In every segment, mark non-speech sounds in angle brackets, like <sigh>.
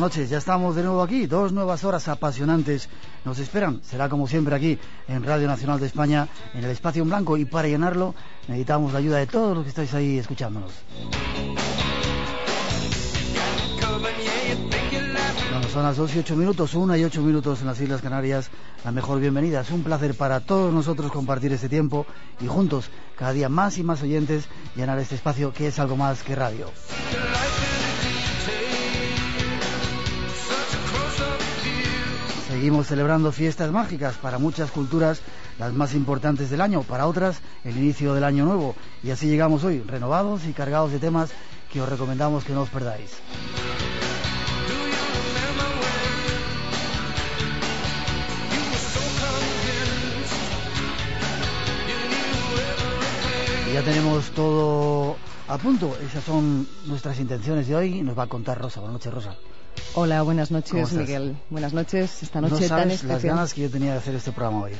Buenas noches. Ya estamos de nuevo aquí. Dos nuevas horas apasionantes nos esperan. Será como siempre aquí en Radio Nacional de España, en el espacio en blanco. Y para llenarlo necesitamos la ayuda de todos los que estáis ahí escuchándonos. Bueno, son las 2 y 8 minutos, una y 8 minutos en las Islas Canarias. La mejor bienvenida. Es un placer para todos nosotros compartir este tiempo y juntos, cada día más y más oyentes, llenar este espacio que es algo más que radio. Seguimos celebrando fiestas mágicas para muchas culturas, las más importantes del año, para otras el inicio del año nuevo. Y así llegamos hoy, renovados y cargados de temas que os recomendamos que no os perdáis. Y ya tenemos todo a punto. Esas son nuestras intenciones de hoy. Nos va a contar Rosa. Buenas noches, Rosa. Hola, buenas ¿Cómo noches? Miguel. Buenas noches, esta no noche tan sabes las especial. ganas que yo tenía de hacer este programa hoy.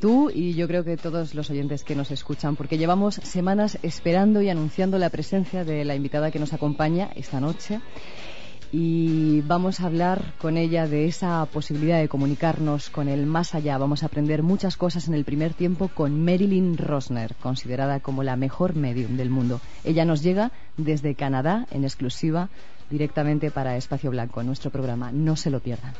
Tú y yo creo que todos los oyentes que nos escuchan, porque llevamos semanas esperando y anunciando la presencia de la invitada que nos acompaña esta noche. Y vamos a hablar con ella de esa posibilidad de comunicarnos con el más allá. Vamos a aprender muchas cosas en el primer tiempo con Marilyn Rosner, considerada como la mejor medium del mundo. Ella nos llega desde Canadá en exclusiva directamente para Espacio Blanco, nuestro programa. No se lo pierdan.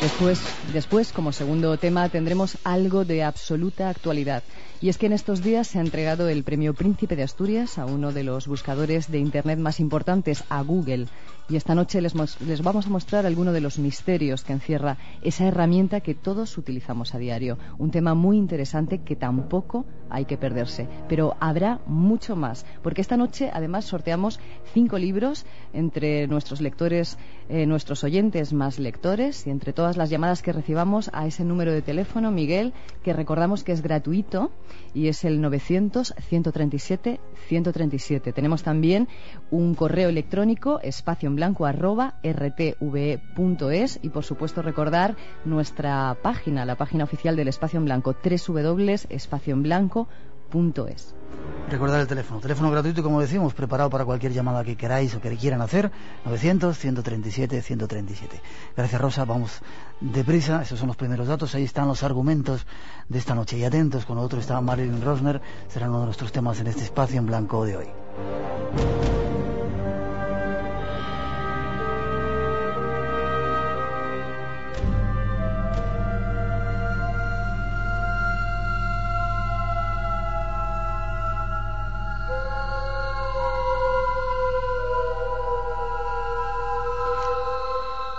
Después, después, como segundo tema, tendremos algo de absoluta actualidad. Y es que en estos días se ha entregado el premio Príncipe de Asturias a uno de los buscadores de Internet más importantes, a Google. Y esta noche les, les vamos a mostrar algunos de los misterios que encierra esa herramienta que todos utilizamos a diario. Un tema muy interesante que tampoco hay que perderse. Pero habrá mucho más, porque esta noche además sorteamos cinco libros entre nuestros lectores, eh, nuestros oyentes más lectores y entre todas las llamadas que recibamos a ese número de teléfono, Miguel, que recordamos que es gratuito y es el 900-137-137. Tenemos también un correo electrónico, espacio en blanco arroba rtve.es y por supuesto recordar nuestra página, la página oficial del espacio en blanco, www.espacioenblanco.es. Recordar el teléfono. Teléfono gratuito, como decimos, preparado para cualquier llamada que queráis o que quieran hacer. 900-137-137. Gracias, Rosa. Vamos deprisa. Esos son los primeros datos. Ahí están los argumentos de esta noche. Y atentos, con nosotros está Marilyn Rosner. Será uno de nuestros temas en este espacio en blanco de hoy.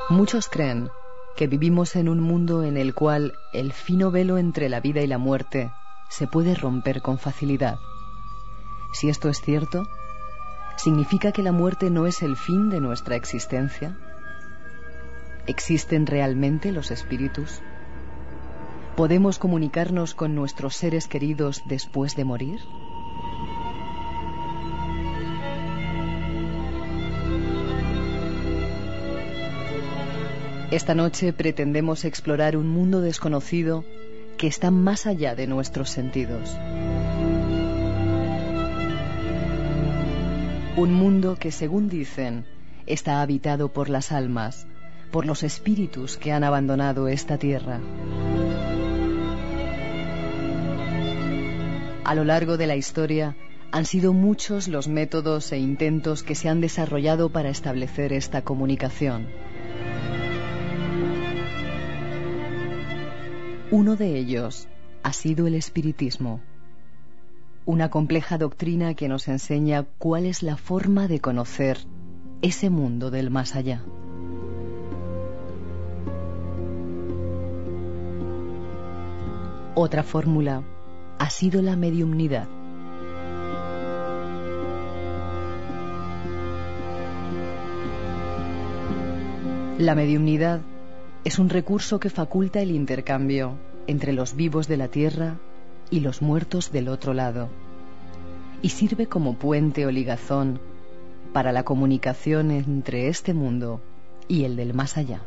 Muchos creen que vivimos en un mundo en el cual el fino velo entre la vida y la muerte se puede romper con facilidad. Si esto es cierto, ¿significa que la muerte no es el fin de nuestra existencia? ¿Existen realmente los espíritus? ¿Podemos comunicarnos con nuestros seres queridos después de morir? Esta noche pretendemos explorar un mundo desconocido que está más allá de nuestros sentidos. Un mundo que, según dicen, está habitado por las almas, por los espíritus que han abandonado esta tierra. A lo largo de la historia han sido muchos los métodos e intentos que se han desarrollado para establecer esta comunicación. Uno de ellos ha sido el espiritismo, una compleja doctrina que nos enseña cuál es la forma de conocer ese mundo del más allá. Otra fórmula ha sido la mediumnidad. La mediumnidad es un recurso que faculta el intercambio entre los vivos de la Tierra y los muertos del otro lado, y sirve como puente o ligazón para la comunicación entre este mundo y el del más allá.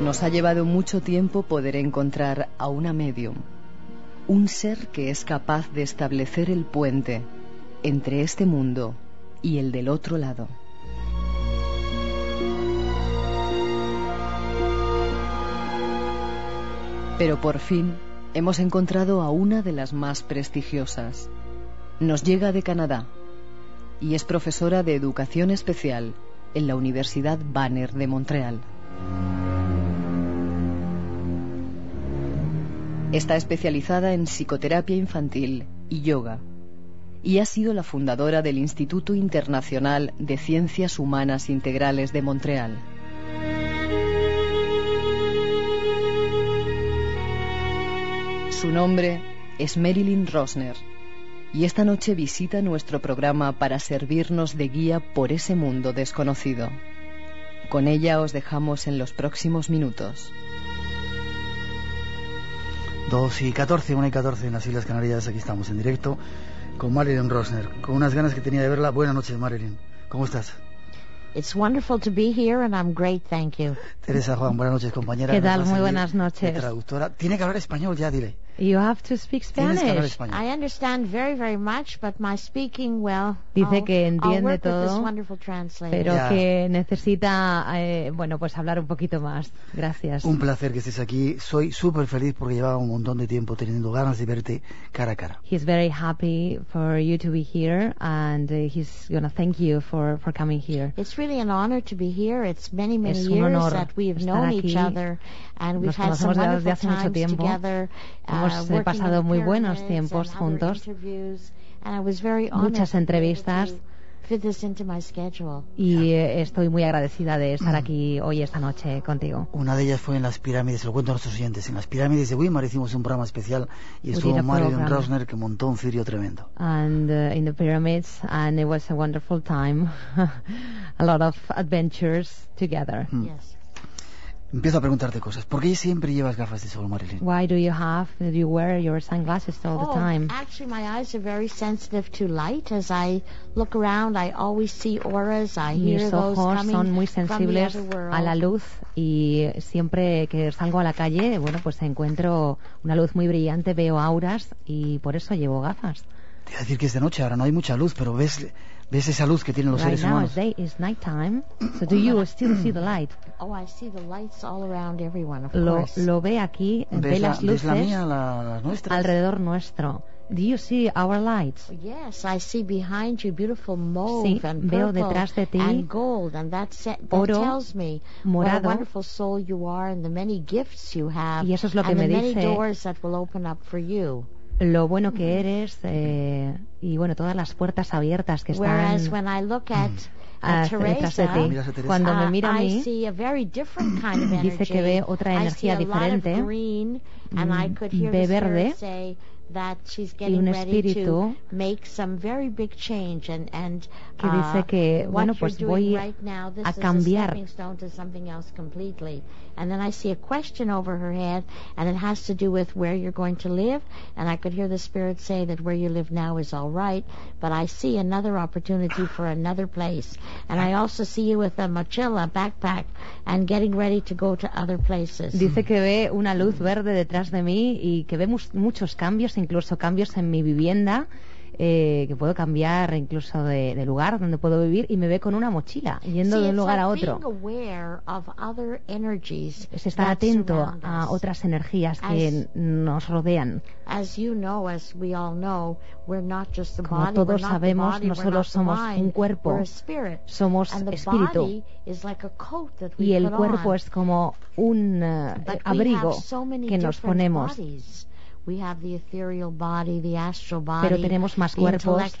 Nos ha llevado mucho tiempo poder encontrar a una medium, un ser que es capaz de establecer el puente entre este mundo y el del otro lado. Pero por fin hemos encontrado a una de las más prestigiosas. Nos llega de Canadá y es profesora de educación especial en la Universidad Banner de Montreal. Está especializada en psicoterapia infantil y yoga y ha sido la fundadora del Instituto Internacional de Ciencias Humanas Integrales de Montreal. Su nombre es Marilyn Rosner y esta noche visita nuestro programa para servirnos de guía por ese mundo desconocido. Con ella os dejamos en los próximos minutos. 2 y 14, 1 y 14 en las Islas Canarias, aquí estamos en directo con Marilyn Rosner, con unas ganas que tenía de verla. Buenas noches, Marilyn. ¿Cómo estás? It's wonderful to be here and I'm great, thank you. Teresa Juan, buenas noches, compañera. ¿Qué tal? Muy buenas noches. Traductora. Tiene que hablar español ya, dile. You have to speak Spanish. Tienes que hablar español. I understand very, very much, but my speaking, well, Dice I'll- que entiende work with this todo, wonderful translator. pero Ya. que necesita, eh, bueno, pues hablar un poquito más. Gracias. Un placer que estés aquí. Soy súper feliz porque llevaba un montón de tiempo teniendo ganas de verte cara a cara. He's very happy for you to be here, and uh, he's gonna thank you for for coming here. It's really an honor to be here. It's many, many years that we've known aquí. each other, and we've Nos had some conocemos desde hace mucho tiempo. together. uh, Hemos, eh, pasado muy buenos tiempos juntos. Muchas entrevistas. to fit this into my schedule. Y eh, estoy muy agradecida de estar aquí hoy esta noche contigo. Una de ellas fue en las pirámides, lo cuento a nuestros oyentes. En las pirámides de Weimar hicimos un programa especial y estuvo program. Rosner que montó un cirio tremendo. And uh, in the pyramids, and it was a wonderful time. <laughs> a lot of adventures together. Mm. Yes. Empiezo a preguntarte cosas. ¿Por qué siempre llevas gafas de sol, Marilyn? Why do you have, do you wear your sunglasses all the oh, time? actually, my eyes are very sensitive to light. As I look around, I always see auras. I hear Mis those ojos coming son muy sensibles a la luz y siempre que salgo a la calle, bueno, pues encuentro una luz muy brillante, veo auras y por eso llevo gafas. Te iba a decir que es de noche, ahora no hay mucha luz, pero ves, ves esa luz que tienen los right seres now humanos. day, it's nighttime, so do you still see the light? Oh, I see the lights all around everyone, of Lo, course. lo ve aquí, ve ¿Ves la, las ves la luces mía, la, las alrededor nuestro. Do you see our lights? Yes, I see behind you beautiful mauve Sí, and veo purple detrás de ti and gold, and that, that oro, tells me what a morado. wonderful soul you are and the many gifts you have Y eso es lo que and me the many dice- doors that will open up for you. Lo bueno que eres eh, y bueno, todas las puertas abiertas que Whereas están when I look at, ah, de Teresa, a Teresa. Cuando me mira a I mí, a. <clears throat> Dice que ve otra energía a diferente. Mm, ve verde. she's un espíritu make some very big change and and que dice uh, que, bueno, pues voy a cambiar. And then I see a question over her head, and it has to do with where you're going to live. And I could hear the spirit say that where you live now is all right, but I see another opportunity for another place. And I also see you with a mochila, backpack, and getting ready to go to other places. Dice que ve una luz verde detrás de mí y que ve muchos cambios, incluso cambios en mi vivienda, eh, que puedo cambiar incluso de, de lugar donde puedo vivir y me ve con una mochila yendo de un lugar a otro. being aware of other energies Es estar atento a otras energías que As- nos rodean. As you know, as we all know, we're not just the Como body, todos we're sabemos, body, no solo somos mind, un cuerpo. Somos espíritu like y el cuerpo on. es como un eh, abrigo so que nos ponemos. bodies. We have the ethereal body, the astral body, Pero tenemos más cuerpos.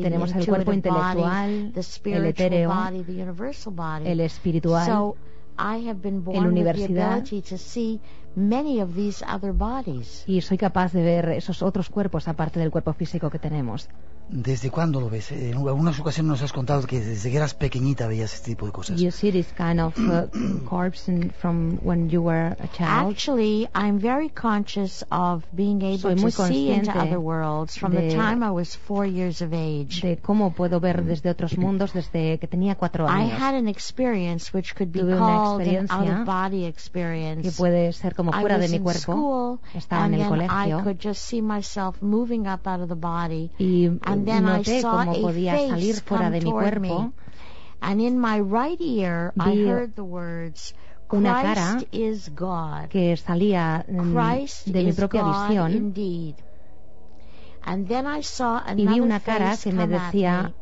Tenemos el cuerpo intelectual, el etéreo, el espiritual. So I have been born with the universidad. Many of these other bodies. y soy capaz de ver esos otros cuerpos aparte del cuerpo físico que tenemos. ¿Desde cuándo lo ves? En algunas ocasiones nos has contado que desde que eras pequeñita veías este tipo de cosas. You see this kind of uh, <clears throat> corpse in- from when you were a child. Actually, I'm very conscious of being able Soy to muy see into consciente other worlds from de- the time I was four years of age. de cómo puedo ver desde otros mundos desde que tenía cuatro I años, had an experience which could be Tuve una called an experiencia out-of-body que experience. puede ser como I fuera de mi cuerpo. Estaba en el colegio could just see myself moving up out of the body. y noté cómo podía salir fuera de mi cuerpo. And in my right ear, I heard the words, una cara Christ is God. que salía Christ de mi propia God visión indeed. And then I saw y vi another una cara que me decía.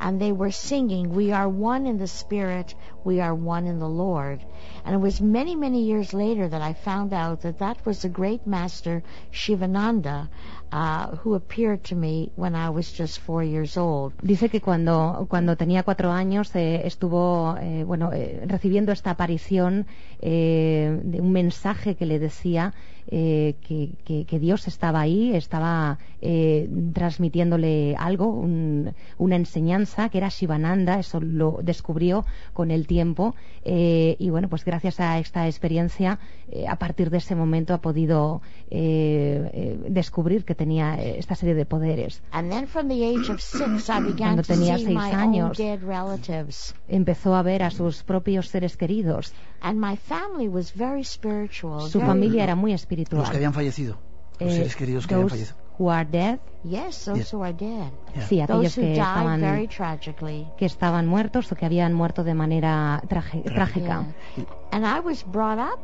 And they were singing, We are one in the Spirit, we are one in the Lord. And it was many, many years later that I found out that that was the great master Shivananda who appeared to me when I was just four years old. Dice que cuando, cuando tenía cuatro años eh, estuvo eh, bueno, eh, recibiendo esta aparición de un mensaje que le decía que, que- Dios estaba ahí, estaba transmitiéndole algo, un- una enseñanza que era Shivananda, eso lo descubrió con el tiempo y bueno, pues gracias a esta experiencia, eh, a partir de ese momento ha podido eh, eh, descubrir que tenía eh, esta serie de poderes. And then from the age of six, I began Cuando to tenía seis años. dead relatives. empezó a ver a sus propios seres queridos. And my family was very spiritual. Su familia era muy Los que espiritual. habían fallecido. Los Eh, seres queridos que habían fallecido. who are dead, Yes, those Yes. who are dead. Yeah. sí, aquellos Those who que died estaban, very tragically. que estaban muertos o que habían muerto de manera trágica. Yeah. And I was brought up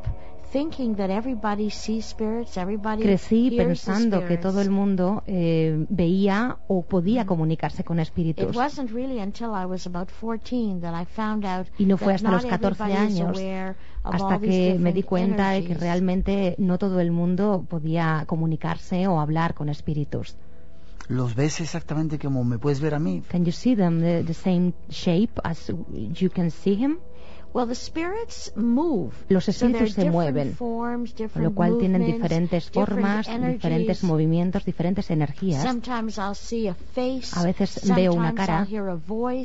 thinking that everybody sees spirits, everybody Crecí hears the pensando que spirits. todo el mundo eh, veía o podía comunicarse con It espíritus. wasn't really until I was about 14 that I found out Y no fue that hasta not los 14 everybody is años, aware of hasta all these que me different di cuenta de que energies. realmente no todo el mundo podía comunicarse o hablar con espíritus. ¿Los ves exactamente como me puedes ver a mí? Can you see them the, the same shape as you can see him? Well, the spirits move. Los espíritus se different mueven, forms, Con different lo cual tienen movements, diferentes different formas, energies. diferentes movimientos, diferentes energías. Sometimes I'll see a veces veo una sometimes cara,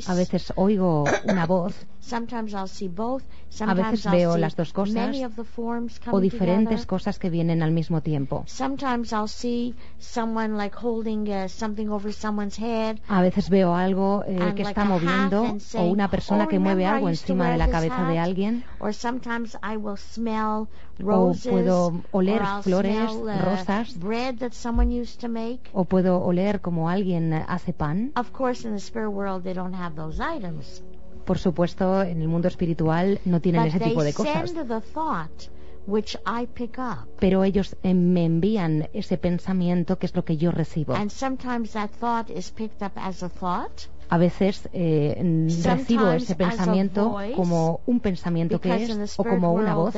a veces oigo una voz Sometimes I'll see both. A Sometimes veces veo see las dos cosas o diferentes cosas que vienen al mismo tiempo. Sometimes I'll see someone like holding uh, something over someone's head. A veces veo algo eh, que está moviendo o una persona "Oh, que mueve algo encima de la this cabeza de hat?" alguien Or sometimes I will smell o roses. puedo oler or flores, smell, uh, rosas bread that someone used to make. o puedo oler como alguien hace pan. Of course, in the spirit world, they don't have those items. Por supuesto, en el mundo espiritual no tienen But ese tipo de cosas. send the thought, which I pick up. Pero ellos eh, me envían ese pensamiento que es lo que yo recibo. And sometimes that thought is picked up as a thought. A veces eh, recibo ese pensamiento voice, como un pensamiento que es o como una voz,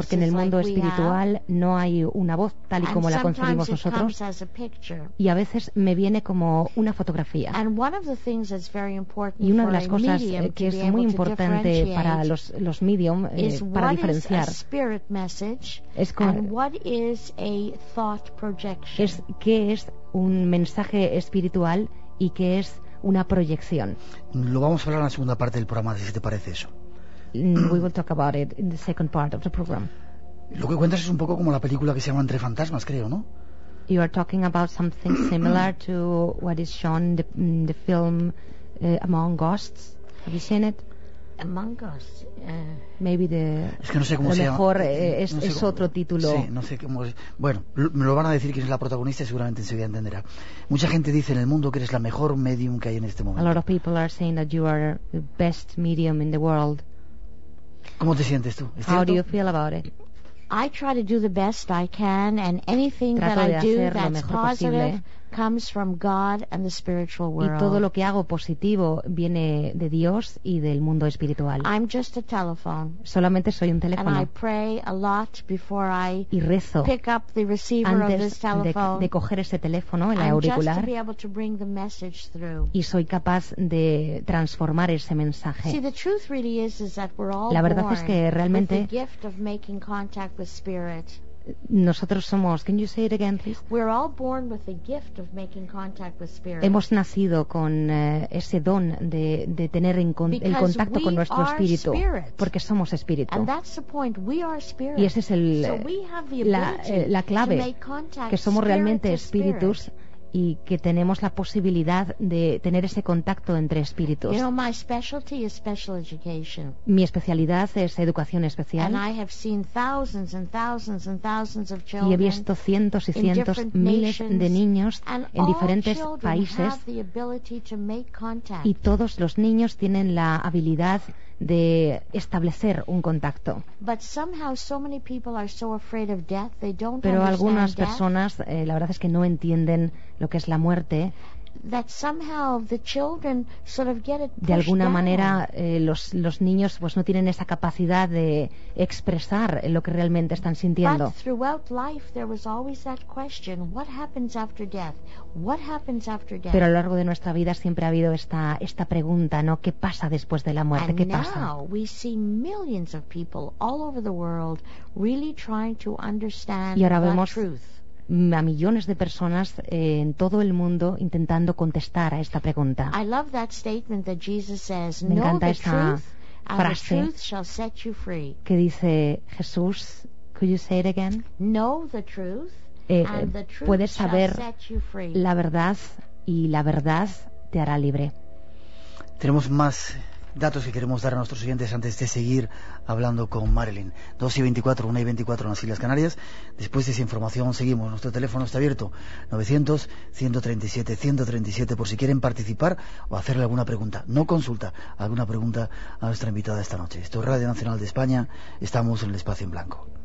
porque en el mundo like espiritual no hay una voz tal y como la concebimos nosotros y a veces me viene como una fotografía. Y una de las cosas eh, que es muy importante para los, los medium eh, para diferenciar. es, con- es qué es un mensaje espiritual y qué es una proyección. Lo vamos a hablar en la segunda parte del programa, si te parece eso. Mm, We will talk about it in the second part of the program. Lo que cuentas es un poco como la película que se llama Entre Fantasmas, creo, ¿no? You are talking about something <clears throat> similar to what is shown in the, in the film uh, Among Ghosts. Have you seen it? Among Us. uh, Maybe the Es que no sé cómo se llama. mejor eh, es, No sé es cómo- otro título. Sí, no sé cómo es. Bueno, me lo van a decir quién es la protagonista y seguramente enseguida entenderá. Mucha gente dice en el mundo que eres la mejor medium que hay en este A lot momento. of people are saying that you are the best medium in the world. ¿Cómo te sientes tú? ¿Es How do you feel about it? I try to do the best I can, and anything Trato that I do that's positive posible. Comes from God and the spiritual Y world. todo lo que hago positivo viene de Dios y del mundo espiritual. I'm just a telephone, Solamente soy un and I teléfono pray a lot before I y rezo pick up the receiver of this antes de, telephone, de coger ese teléfono, el and just to auricular, be able to bring the message through. y soy capaz de transformar ese See, mensaje. the truth really is is that we're all La verdad es que with realmente- the gift of making contact with spirit. Nosotros somos, can you say it again, please? We're all born with the gift of making contact with spirit. Hemos nacido con eh, ese don de, de tener en con- el contacto con nuestro espíritu, spirit. porque somos espíritu. And that's the point. We are spirit. Y ese es el, so we have the la, eh, la clave, que somos realmente espíritus spirit. Y que tenemos la posibilidad de tener ese contacto entre espíritus. You know, my specialty is special education. Mi especialidad es educación And especial I have seen thousands and thousands and thousands of y he visto cientos y cientos, miles de niños en diferentes países y todos los niños tienen la habilidad de establecer un contacto. Pero algunas personas, eh, la verdad es que no entienden lo que es la muerte. That somehow the children sort of get it De alguna manera, eh, los, los niños pues no tienen esa capacidad de expresar lo que realmente están sintiendo. But throughout life, there was always that question: What happens after death? What happens after death? Pero a lo largo de nuestra vida siempre ha habido esta, esta pregunta, ¿no? ¿Qué pasa después de la muerte? ¿Qué pasa? now we see millions of people all over the world really trying to understand Y ahora vemos truth. A millones de personas eh, en todo el mundo intentando contestar a esta pregunta. I love that statement that Jesus says, Me "Know encanta the esta truth, and the frase. truth shall set you free." Que dice Jesús, could you say it again? Know the truth, Eh, and the truth puedes shall saber set you free. la verdad y la verdad te hará libre. Tenemos más datos que queremos dar a nuestros oyentes antes de seguir hablando con Marilyn. 2 y 24, 1 y 24 en las Islas Canarias. Después de esa información seguimos. Nuestro teléfono está abierto. 900-137-137 por si quieren participar o hacerle alguna pregunta. No consulta, alguna pregunta a nuestra invitada esta noche. Esto es Radio Nacional de España. Estamos en el espacio en blanco.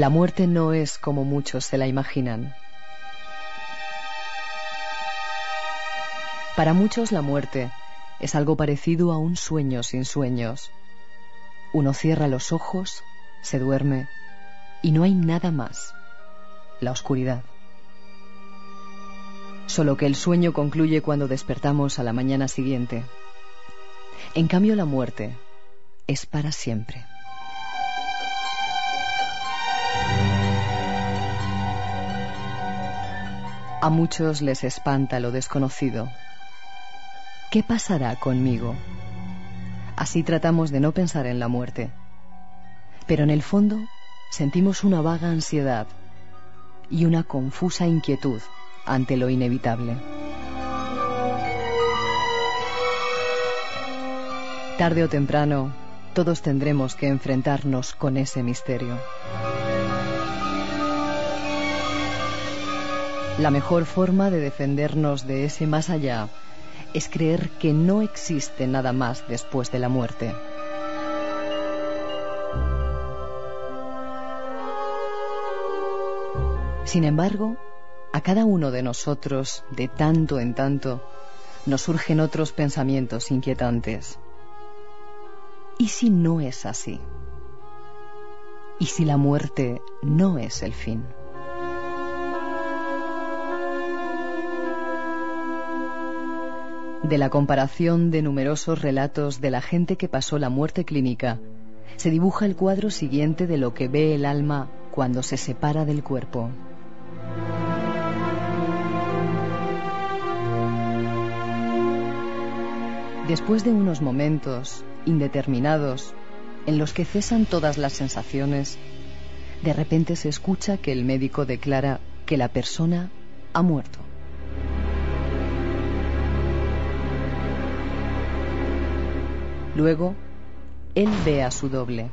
La muerte no es como muchos se la imaginan. Para muchos la muerte es algo parecido a un sueño sin sueños. Uno cierra los ojos, se duerme y no hay nada más. La oscuridad. Solo que el sueño concluye cuando despertamos a la mañana siguiente. En cambio la muerte es para siempre. A muchos les espanta lo desconocido. ¿Qué pasará conmigo? Así tratamos de no pensar en la muerte. Pero en el fondo sentimos una vaga ansiedad y una confusa inquietud ante lo inevitable. Tarde o temprano, todos tendremos que enfrentarnos con ese misterio. La mejor forma de defendernos de ese más allá es creer que no existe nada más después de la muerte. Sin embargo, a cada uno de nosotros, de tanto en tanto, nos surgen otros pensamientos inquietantes. ¿Y si no es así? ¿Y si la muerte no es el fin? De la comparación de numerosos relatos de la gente que pasó la muerte clínica, se dibuja el cuadro siguiente de lo que ve el alma cuando se separa del cuerpo. Después de unos momentos indeterminados en los que cesan todas las sensaciones, de repente se escucha que el médico declara que la persona ha muerto. Luego, él ve a su doble,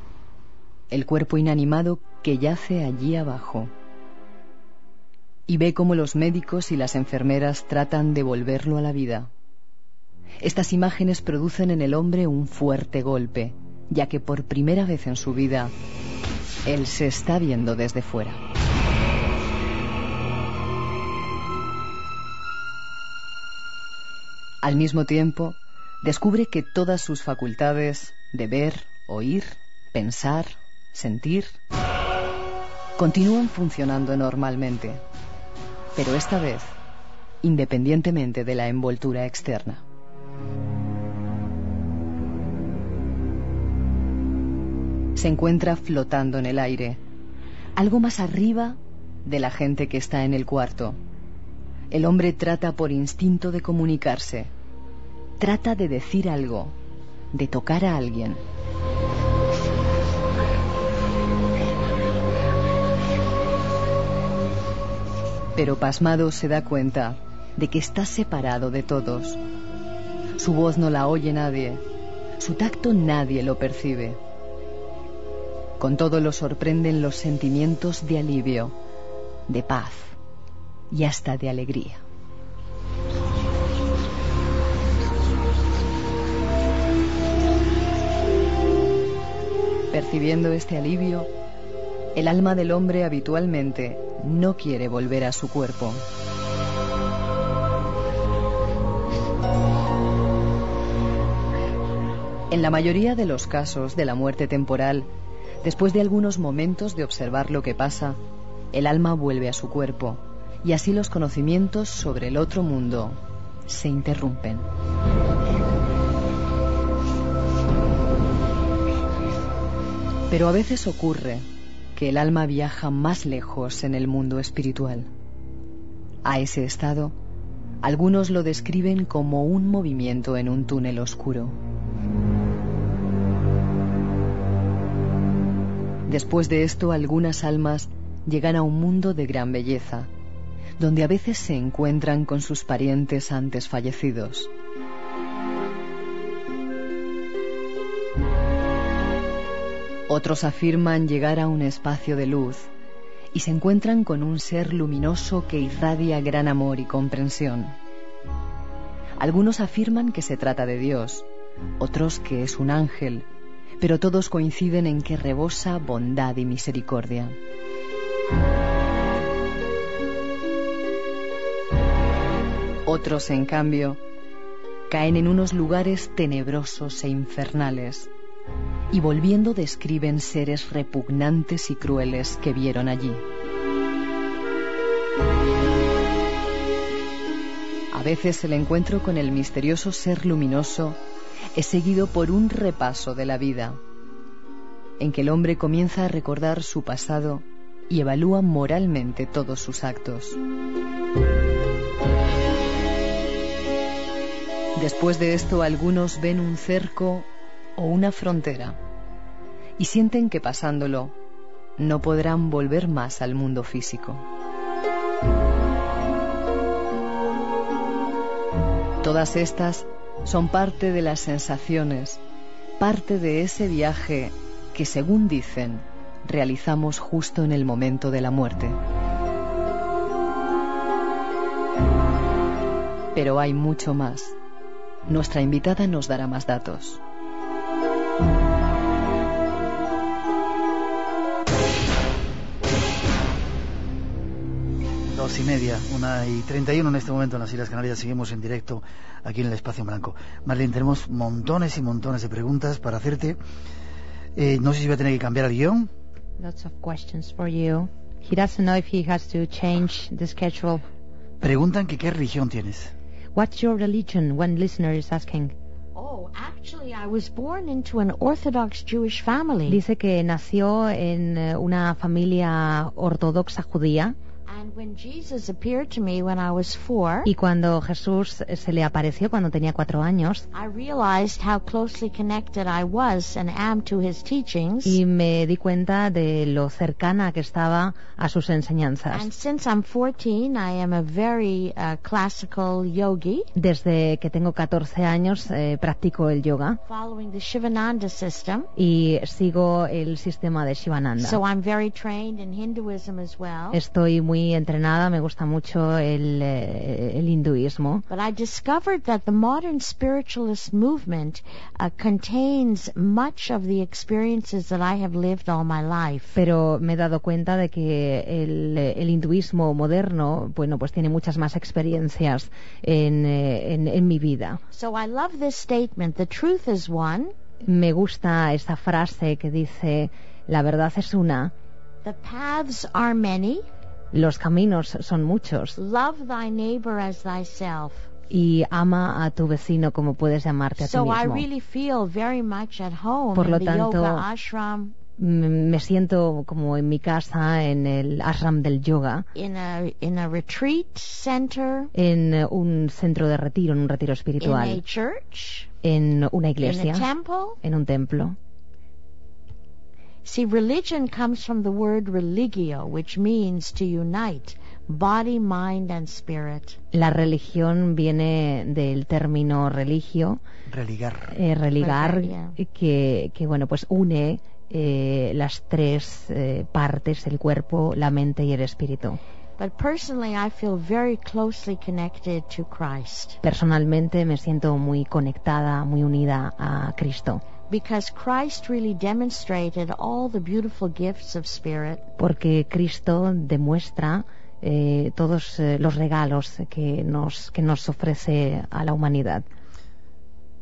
el cuerpo inanimado que yace allí abajo, y ve cómo los médicos y las enfermeras tratan de volverlo a la vida. Estas imágenes producen en el hombre un fuerte golpe, ya que por primera vez en su vida él se está viendo desde fuera. Al mismo tiempo, descubre que todas sus facultades de ver, oír, pensar, sentir, continúan funcionando normalmente, pero esta vez independientemente de la envoltura externa. se encuentra flotando en el aire, algo más arriba de la gente que está en el cuarto. El hombre trata por instinto de comunicarse, trata de decir algo, de tocar a alguien. Pero pasmado se da cuenta de que está separado de todos. Su voz no la oye nadie, su tacto nadie lo percibe. Con todo lo sorprenden los sentimientos de alivio, de paz y hasta de alegría. Percibiendo este alivio, el alma del hombre habitualmente no quiere volver a su cuerpo. En la mayoría de los casos de la muerte temporal, Después de algunos momentos de observar lo que pasa, el alma vuelve a su cuerpo y así los conocimientos sobre el otro mundo se interrumpen. Pero a veces ocurre que el alma viaja más lejos en el mundo espiritual. A ese estado, algunos lo describen como un movimiento en un túnel oscuro. Después de esto, algunas almas llegan a un mundo de gran belleza, donde a veces se encuentran con sus parientes antes fallecidos. Otros afirman llegar a un espacio de luz y se encuentran con un ser luminoso que irradia gran amor y comprensión. Algunos afirman que se trata de Dios, otros que es un ángel pero todos coinciden en que rebosa bondad y misericordia. Otros, en cambio, caen en unos lugares tenebrosos e infernales y volviendo describen seres repugnantes y crueles que vieron allí. A veces el encuentro con el misterioso ser luminoso es seguido por un repaso de la vida, en que el hombre comienza a recordar su pasado y evalúa moralmente todos sus actos. Después de esto algunos ven un cerco o una frontera y sienten que pasándolo no podrán volver más al mundo físico. Todas estas son parte de las sensaciones, parte de ese viaje que, según dicen, realizamos justo en el momento de la muerte. Pero hay mucho más, Nuestra invitada nos dará más datos. Dos y media, una y treinta y uno en este momento en las Islas Canarias. Seguimos en directo aquí en el Espacio en Blanco. Marlene, tenemos montones y montones de preguntas para hacerte. Eh, no sé si voy a tener que cambiar el guion. Lots of questions for you. He doesn't know if he has to change the schedule. Preguntan que qué religión tienes. What's your religion? One listener is asking. Oh, actually, I was born into an Orthodox Jewish family. Dice que nació en eh, una familia ortodoxa judía And when Jesus appeared to me when I was four, y cuando Jesús se le apareció cuando tenía cuatro años I realized how closely connected I was and am to his teachings. y me di cuenta de lo cercana que estaba a sus enseñanzas. And since I'm 14, I am a very uh, classical yogi, Desde que tengo 14 años eh, practico el yoga following the Shivananda system. y sigo el sistema de Shivananda. So I'm very trained in Hinduism as well. Estoy muy entrenada, me gusta mucho el, eh, el hinduismo, But I discovered that the modern spiritualist movement uh, contains much of the experiences that I have lived all my life. pero me he dado cuenta de que el, eh, el hinduismo moderno, bueno, pues tiene muchas más experiencias en, eh, en, en mi vida. So I love this statement. The truth is one. Me gusta esa frase que dice, la verdad es una, The paths are many. Los caminos son muchos Love thy neighbor as thyself. y ama a tu vecino como puedes llamarte a ti So I mismo. really feel very much at home Por lo tanto, ashram, Me siento como en mi casa, en el ashram del yoga, in a in a retreat center, en un centro de retiro, en un retiro in a espiritual, church, en una in a iglesia, temple. en un templo. See, religion comes from the word religio, which means to unite body, mind, and spirit. La religión viene del término religio, Religar. eh, religar, Religar, que, que, bueno, pues une eh, las tres eh, partes, el cuerpo, la mente y el espíritu. But personally, I feel very closely connected to Christ Personalmente me siento muy conectada, muy unida a Cristo, because Christ really demonstrated all the beautiful gifts of spirit. porque Cristo demuestra eh, todos eh, los regalos que nos, que nos ofrece a la humanidad.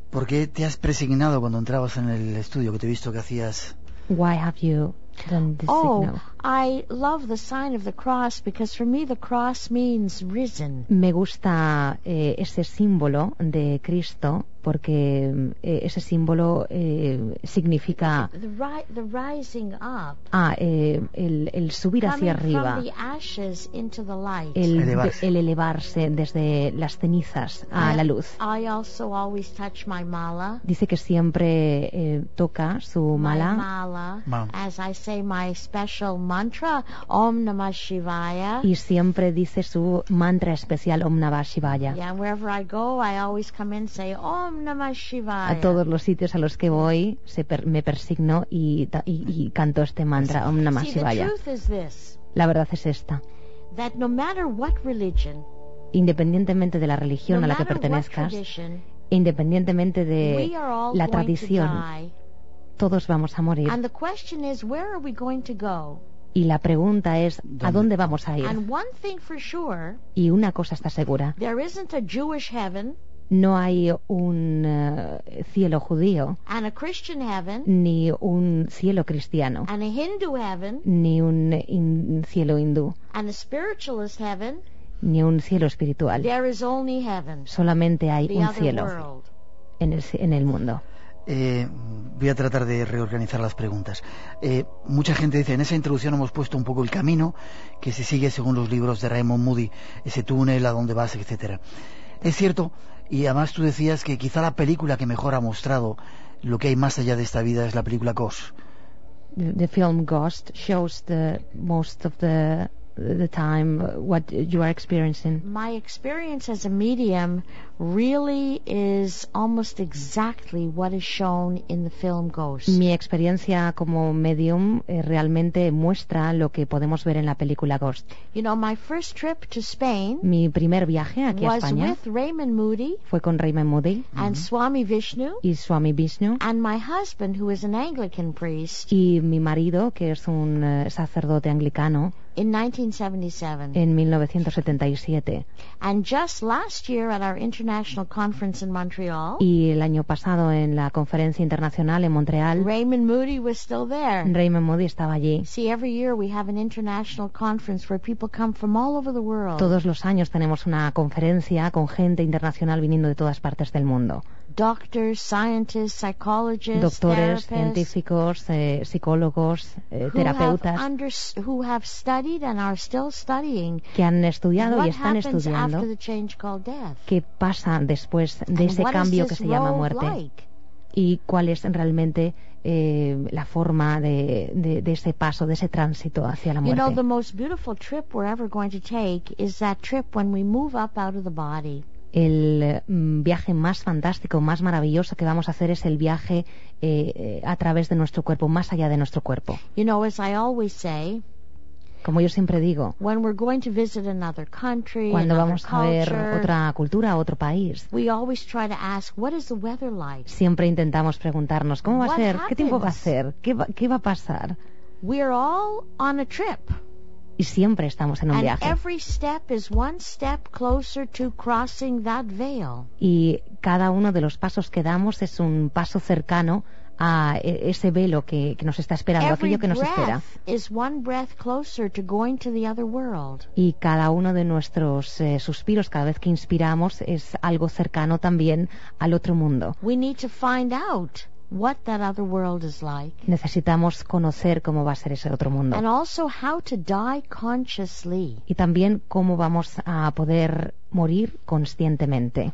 ¿Por qué te has presignado cuando entrabas en el estudio que te he visto que hacías? Why have you done this Oh, signal? I love the sign of the cross because for me the cross means risen. Me gusta eh, ese símbolo de Cristo porque eh, ese símbolo eh, significa The, ri- the rising up, ah, eh, el, el subir hacia arriba, from the ashes into the light. el, Elevarse. el elevarse desde las cenizas a I- la luz. I also always touch my mala. Dice que siempre eh, toca su My mala mala, Ma. as I say my special mantra, Om Namah Shivaya. y siempre dice su mantra especial Om Namah Shivaya. Yeah, wherever I go, I always come in and say Om Namah Shivaya. A todos los sitios a los que voy se per- me persigno y, ta- y- y canto este mantra Om Namah See, the Shivaya. truth is this: La verdad es esta. that no matter what religion, Independientemente de la no religión a la que pertenezcas, tradition, independientemente de la tradición, todos vamos a morir. And the question is, where are we going to go? Y la pregunta es, ¿a ¿Dónde? vamos a ir? Y una cosa está segura, there isn't a Jewish heaven no hay un eh, cielo judío, and a Christian heaven ni un cielo cristiano, and a Hindu heaven ni un cielo hindú, and a spiritualist heaven. ni un cielo espiritual. There is only heaven, Solamente hay un cielo world. en el, ci- en el mundo. Eh, voy a tratar de reorganizar las preguntas. Eh, mucha gente dice, en esa introducción hemos puesto un poco el camino que se sigue según los libros de Raymond Moody, ese túnel a dónde vas, etcétera. Es cierto, y además tú decías que quizá la película que mejor ha mostrado lo que hay más allá de esta vida es la película Ghost. The, the film Ghost shows the most of the the time, uh, what you are experiencing? My experience as a medium really is almost exactly what is shown in the film Ghost. Mi experiencia como medium eh, realmente muestra lo que podemos ver en la película Ghost. You know, my first trip to Spain Mi primer viaje aquí a was España with Raymond Moody fue con Raymond Moody and Swami Vishnu y Swami Vishnu and my husband, who is an Anglican priest, y mi marido, que es un eh, sacerdote anglicano, in 1977. en 1977. And just last year at our international conference in Montreal, Y el año pasado en la conferencia internacional en Montreal, Raymond Moody was still there. Raymond Moody estaba allí. See, every year we have an international conference where people come from all over the world. Todos los años tenemos una conferencia con gente internacional viniendo de todas partes del mundo. Doctors, scientists, psychologists, Doctores, therapists, científicos, eh, psicólogos, eh, who have, terapeutas unders- who have studied and are still studying que han estudiado y what están happens estudiando after the change called death. qué pasa después de And ese what is cambio que se llama muerte like? y cuál es realmente eh, la forma de, de- de ese paso, de ese tránsito hacia la You know, muerte. the most beautiful trip we're ever going to take is that trip when we move up out of the body. El mm, viaje más fantástico, más maravilloso que vamos a hacer es el viaje eh, eh, a través de nuestro cuerpo, más allá de nuestro cuerpo. You know, as I always say, Como yo siempre digo, when we're going to visit another country, cuando vamos a ver culture, otra cultura, otro país, we always try to ask, what is the weather like? siempre intentamos preguntarnos, ¿cómo va a ser? ¿Qué tiempo va a ser? ¿Qué va, qué va a pasar? We're all on a trip. Y siempre estamos en un viaje. Y cada uno de los pasos que damos es un paso cercano a e- ese velo que, que nos está esperando, aquello que nos espera. breath is one breath closer to going to the other world. Y cada uno de nuestros eh, suspiros, cada vez que inspiramos, es algo cercano también al otro mundo. We need to find out what that other world is like. Necesitamos conocer cómo va a ser ese otro mundo. And also how to die consciously. Y también cómo vamos a poder morir conscientemente.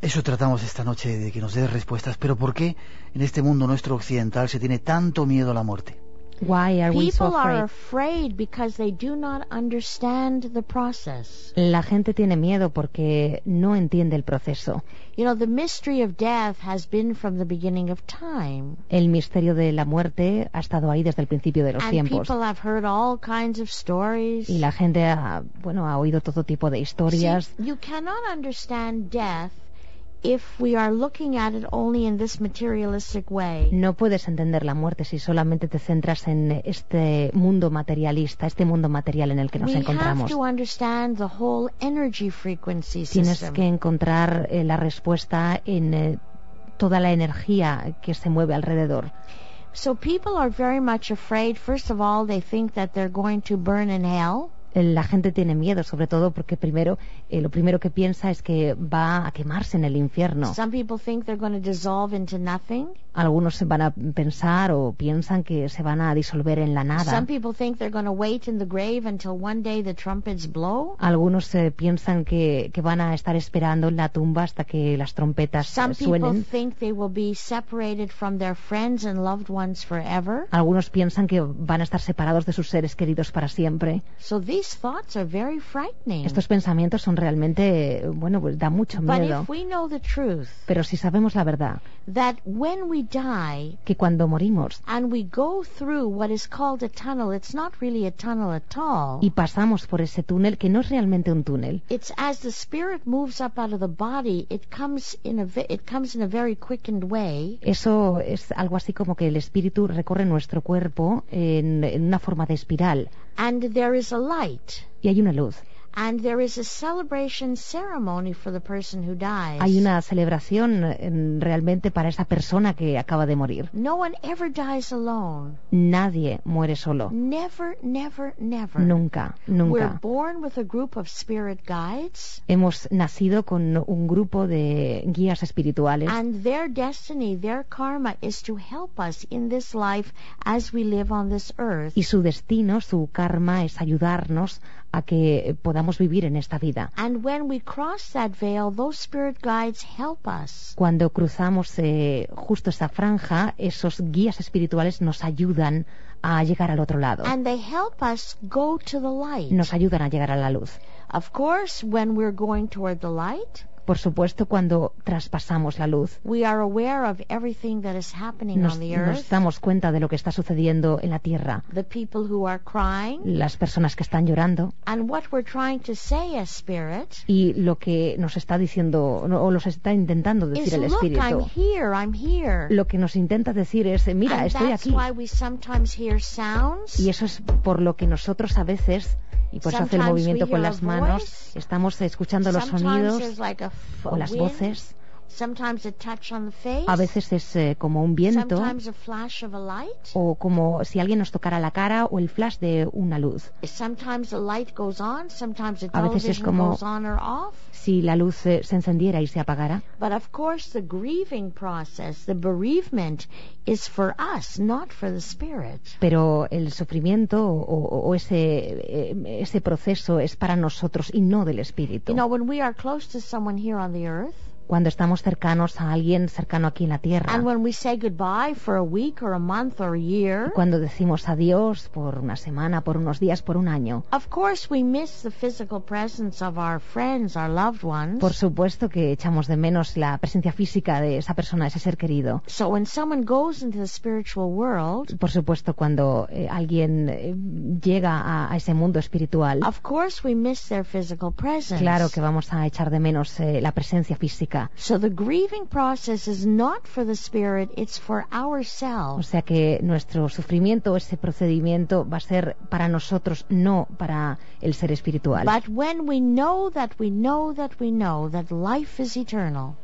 Eso tratamos esta noche, de que nos dé respuestas. Pero ¿por qué en este mundo nuestro occidental se tiene tanto miedo a la muerte? Why are we so People are afraid? afraid because they do not understand the process. La gente tiene miedo porque no entiende el proceso. You know, the mystery of death has been from the beginning of time. El misterio de la muerte ha estado ahí desde el principio de los And tiempos. people have heard all kinds of stories. Y la gente ha, bueno, ha oído todo tipo de historias. See, you cannot understand death if we are looking at it only in this materialistic way. No puedes entender la muerte si solamente te centras en este mundo materialista, este mundo material en el que nos we have to understand the whole energy frequency system. Tienes que encontrar eh, la respuesta en eh, toda la energía que se mueve alrededor. So people are very much afraid. First of all, they think that they're going to burn in hell. La gente tiene miedo, sobre todo porque primero, eh, lo primero que piensa es que va a quemarse en el infierno. Some people think they're going to dissolve into nothing. Algunos se van a pensar o piensan que se van a disolver en la nada. Some people think they're going to wait in the grave until one day the trumpets blow. Algunos eh, piensan que, que van a estar esperando en la tumba hasta que las trompetas Some eh, people suenen. think they will be separated from their friends and loved ones forever. Algunos piensan que van a estar separados de sus seres queridos para siempre. So these thoughts are very frightening. Estos pensamientos son realmente, bueno, pues da mucho But miedo. if we know the truth, Pero si sabemos la verdad, that when we die que cuando morimos and we go through what is called a tunnel, it's not really a tunnel at all. y pasamos por ese túnel, que no es realmente un túnel, It's as the spirit moves up out of the body, it comes in a it comes in a very quickened way, eso es algo así como que el espíritu recorre nuestro cuerpo en, en una forma de espiral and there is a light, y hay una luz. And there is a celebration ceremony for the person who dies. Hay una celebración realmente para esa persona que acaba de morir. No one ever dies alone. Nadie muere solo. Never, never, never. Nunca, We're nunca. born with a group of spirit guides, Hemos nacido con un grupo de guías espirituales and their destiny, their karma is to help us in this life as we live on this earth. y su destino, su karma es ayudarnos a que podamos vivir en esta vida. And when we cross that veil, those spirit guides help us. Cuando cruzamos eh, justo esa franja, esos guías espirituales nos ayudan a llegar al otro lado. And they help us go to the light. Nos ayudan a llegar a la luz. Of course, when we're going toward the light, Por supuesto, cuando traspasamos la luz, we are aware of everything that is happening nos, nos damos cuenta de lo que está sucediendo en la tierra, The people who are crying. las personas que están llorando And what we're trying to say as spirit y lo que nos está diciendo o nos está intentando decir el espíritu. here, I'm here. Lo que nos intenta decir es, mira, estoy aquí. Y eso es por lo que nosotros a veces, y por eso hace el movimiento con las manos, estamos escuchando los sonidos o las voces. Sometimes a touch on the face. A veces es eh, como un viento Sometimes a flash of a light. o como si alguien nos tocara la cara o el flash de una luz. Sometimes the light goes on. Sometimes the A veces es como- goes on or off. Si la luz eh, se encendiera y se apagara. But of course, the grieving process, the bereavement, is for us, not for the spirit. Pero el sufrimiento o, o- ese, eh, ese proceso es para nosotros y no del espíritu. You know, when we are close to someone here on the earth, Cuando estamos cercanos a alguien cercano aquí en la tierra. and when we say goodbye for a week or a month or a year, Cuando decimos adiós por una semana, por unos días, por un año. of course we miss the physical presence of our friends, our loved ones. Por supuesto que echamos de menos la presencia física de esa persona, ese ser querido. So when someone goes into the spiritual world, Por supuesto, cuando eh, alguien eh, llega a, a ese mundo espiritual, of course we miss their physical presence. claro que vamos a echar de menos eh, la presencia física. So the grieving process is not for the spirit, it's for O ourselves. sea que nuestro sufrimiento, ese procedimiento, va a ser para nosotros, no para el ser espiritual. But when we know that we know that we know that life is eternal,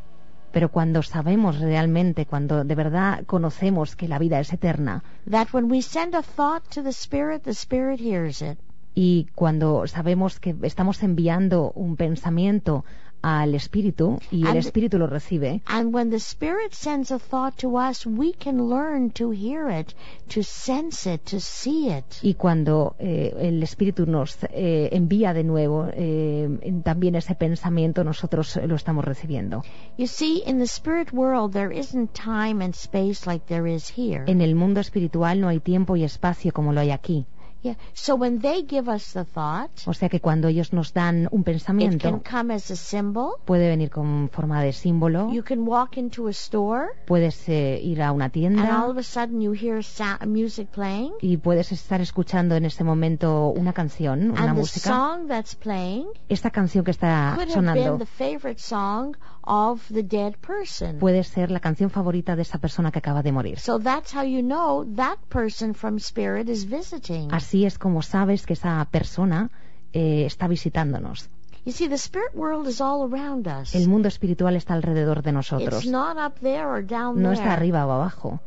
Pero cuando sabemos realmente, cuando de verdad conocemos que la vida es eterna, that when we send a thought to the spirit, the spirit hears it. y cuando sabemos que estamos enviando un pensamiento al espíritu y el And- espíritu lo recibe, And when the Spirit sends a thought to us, we can learn to hear it, to sense it, to see it. y cuando eh, el espíritu nos eh, envía de nuevo eh, también ese pensamiento, nosotros lo estamos recibiendo. You see, in the spirit world, there isn't time and space like there is here. En el mundo espiritual no hay tiempo y espacio como lo hay aquí. Yeah. So when they give us the thought, O sea que cuando ellos nos dan un it can pensamiento, come as a symbol. puede venir con forma de símbolo, You can walk into a store, puedes eh, ir a una and all tienda of a sudden you hear sa- music playing, y puedes estar escuchando en ese momento una canción, una and the música. song that's playing Esta canción que está could have sonando been the favorite song of the dead person. puede ser la canción favorita de esa persona que acaba de morir. So that's how you know that person from spirit is visiting. Así es como sabes que esa persona eh, está visitándonos. You see, the spirit world is all around us. El mundo espiritual está alrededor de nosotros. It's not up there or down No there. está arriba o abajo.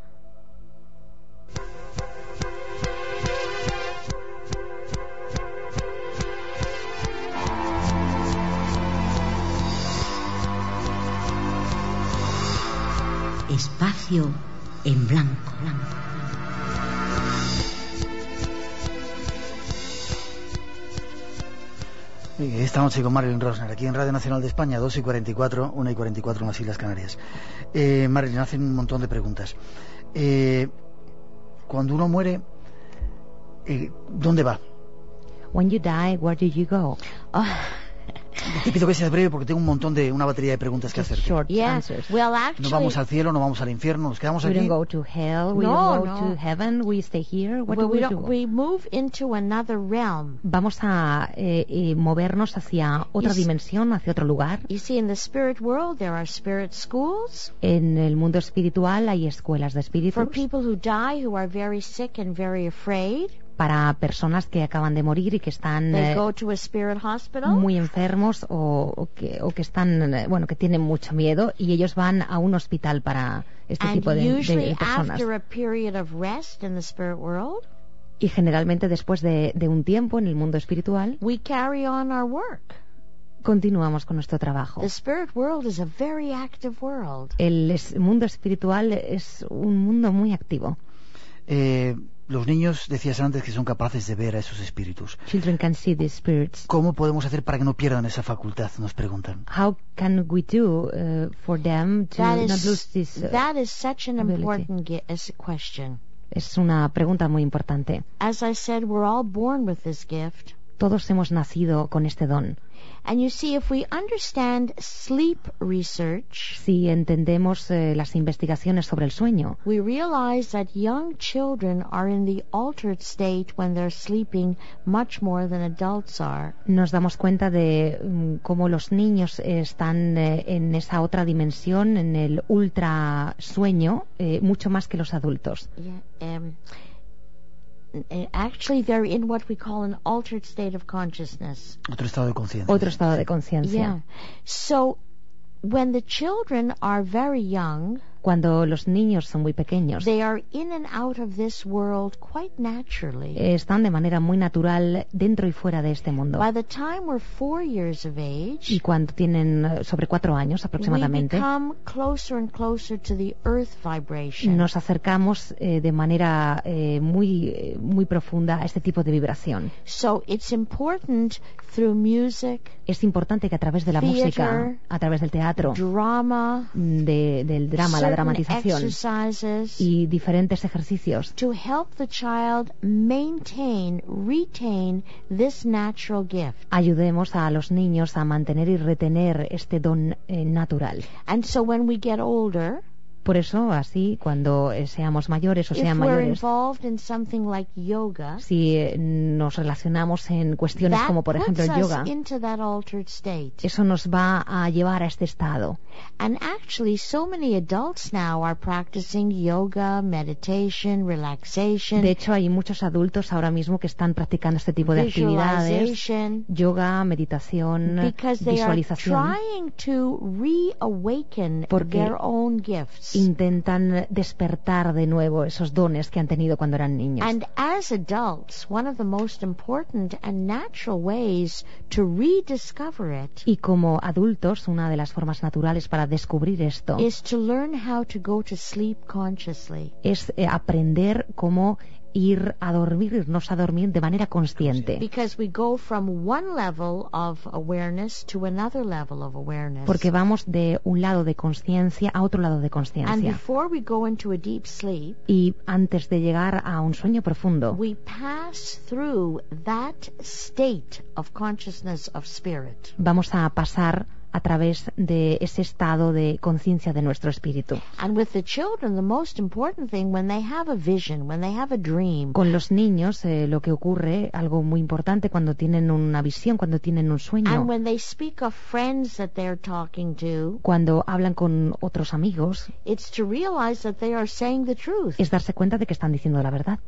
Espacio en blanco. Eh, Esta noche con Marilyn Rosner, aquí en Radio Nacional de España, 2 y 44, 1 y 44 en las Islas Canarias. Eh, Marilyn, hacen un montón de preguntas. Eh, cuando uno muere, eh, ¿dónde va? When you die, where do you go? Te pido que seas breve porque tengo un montón de, una batería de preguntas que hacer. short Yes. answers. Well, ¿Nos actually, vamos al cielo, no vamos al infierno, nos quedamos We aquí? don't go to hell. We No, don't go no. to heaven. We stay here. What well, do we, we do? we move into another realm. Vamos a eh, eh, movernos hacia otra Yes. dimensión, hacia otro lugar. You see, in the spirit world, there are spirit schools En el mundo espiritual hay escuelas de for espíritus people who die who are very sick and very afraid. Para personas que acaban de morir y que están eh, go to a spirit hospital. muy enfermos o, o que, o que están, eh, bueno, que tienen mucho miedo y ellos van a un hospital para este and tipo de, de personas. after a period of rest in the spirit world, Y generalmente después de, de un tiempo en el mundo espiritual we carry on our work. continuamos con nuestro trabajo. The spirit world is a very active world. El es- mundo espiritual es un mundo muy activo. Eh, los niños, decías antes, que son capaces de ver a esos espíritus. Children can see the spirits. ¿Cómo podemos hacer para que no pierdan esa facultad? Nos preguntan. How can we do uh, for them to That not lose is this? uh, that is such an ability. important a question. Es una pregunta muy importante. As I said, we're all born with this gift. Todos hemos nacido con este don. And you see, if we understand sleep research, Si entendemos eh, las investigaciones sobre el sueño, we realize that young children are in the altered state when they're sleeping much more than adults are. nos damos cuenta de mm, cómo los niños eh, están eh, en esa otra dimensión, en el ultra sueño, eh, mucho más que los adultos. Yeah, um, actually, they're in what we call an altered state of consciousness. Otro estado de conciencia. Otro estado de conciencia. Yeah. So, when the children are very young, Cuando los niños son muy pequeños, they are in and out of this world quite naturally. están de manera muy natural dentro y fuera de este mundo. By the time we're four years of Y age, cuando tienen eh, sobre cuatro años we aproximadamente, become closer and closer to the earth vibration. nos acercamos eh, de manera eh, muy, eh, muy profunda a este tipo de vibración. So it's important through music, Es importante que a través de la Theater, música, a través del teatro, drama, de- del drama, la dramatización exercises, y diferentes ejercicios, to help the child maintain, retain this natural gift. ayudemos a los niños a mantener y retener este don eh, natural. And so when we get older, Por eso, así, cuando eh, seamos mayores o sean mayores, like yoga, si eh, nos relacionamos en cuestiones como, por ejemplo, el yoga, eso nos va a llevar a este estado. And actually, so many adults now are practicing yoga, meditation, relaxation, De hecho, hay muchos adultos ahora mismo que están practicando este tipo de actividades, yoga, meditación, visualización. trying to reawaken Porque their own gifts. Intentan despertar de nuevo esos dones que han tenido cuando eran niños. And as adults, one of the most important and natural ways to rediscover it Y como adultos, una de las formas naturales para descubrir esto is to learn how to go to sleep consciously. es eh, aprender cómo ir a dormir, irnos a dormir de manera consciente. Porque vamos de un lado de conciencia a otro lado de conciencia. Y antes de llegar a un sueño profundo, we pass through that state of consciousness of spirit. vamos a pasar a través de ese estado de conciencia de nuestro espíritu. And with the children, the most important thing when they have a vision, when they have a dream, Con los niños, eh, lo que ocurre, algo muy importante, cuando tienen una visión, cuando tienen un sueño, and when they speak of friends that they're talking to, cuando hablan con otros amigos, it's to realize that they are saying the truth. es darse cuenta de que están diciendo la verdad.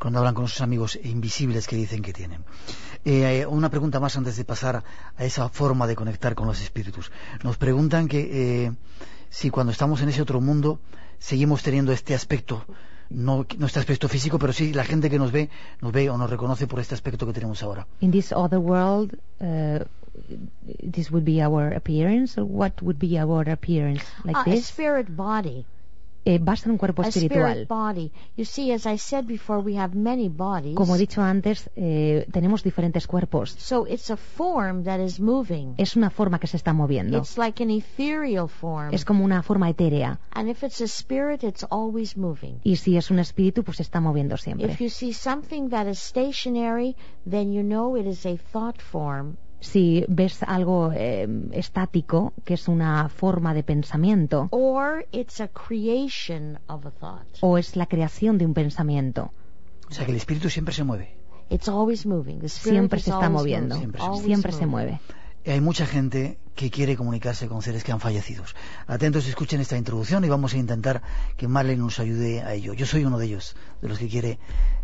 Cuando hablan con sus amigos invisibles que dicen que tienen. Eh, una pregunta más antes de pasar a esa forma de conectar con los espíritus. Nos preguntan que eh, si cuando estamos en ese otro mundo seguimos teniendo este aspecto, no, no este aspecto físico, pero sí la gente que nos ve, nos ve o nos reconoce por este aspecto que tenemos ahora. In this other world, uh, this would be our appearance, or what would be our appearance? Like Uh, a this? spirit body. Eh, va a ser un cuerpo espiritual. Como he dicho antes, eh, tenemos diferentes cuerpos. So it's a form that is moving. Es una forma que se está moviendo. It's like an ethereal form. Es como una forma etérea. And if it's a spirit, it's always moving. Y si es un espíritu, pues se está moviendo siempre. If you see something that is stationary, then you know it is a thought form. Si ves algo eh, estático, que es una forma de pensamiento, Or it's a creation of a thought. o es la creación de un pensamiento, O sea que el espíritu siempre se mueve. It's always moving. The spirit siempre is se está always moviendo, moving. Siempre, Always se mueve. Hay mucha gente que quiere comunicarse con seres que han fallecido. Atentos, escuchen esta introducción y vamos a intentar que Marlene nos ayude a ello. Yo soy uno de ellos, de los que quiere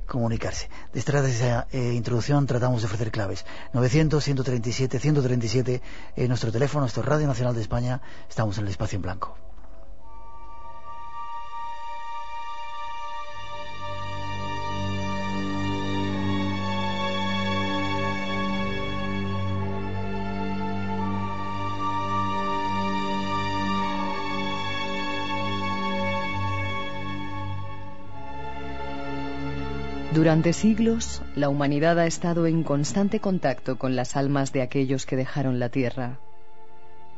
comunicarse. Detrás de esa eh, introducción tratamos de ofrecer claves. 900, 137, 137, eh, nuestro teléfono, es Radio Nacional de España, estamos en el espacio en blanco. Durante siglos, la humanidad ha estado en constante contacto con las almas de aquellos que dejaron la Tierra.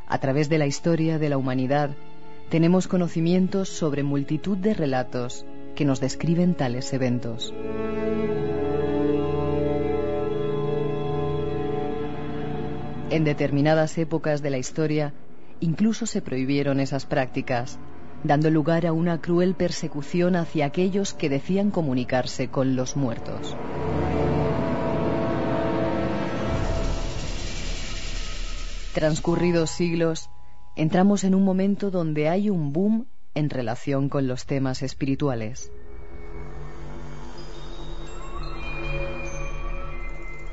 A través de la historia de la humanidad, tenemos conocimientos sobre multitud de relatos que nos describen tales eventos. En determinadas épocas de la historia, incluso se prohibieron esas prácticas, dando lugar a una cruel persecución hacia aquellos que decían comunicarse con los muertos. Transcurridos siglos, entramos en un momento donde hay un boom en relación con los temas espirituales.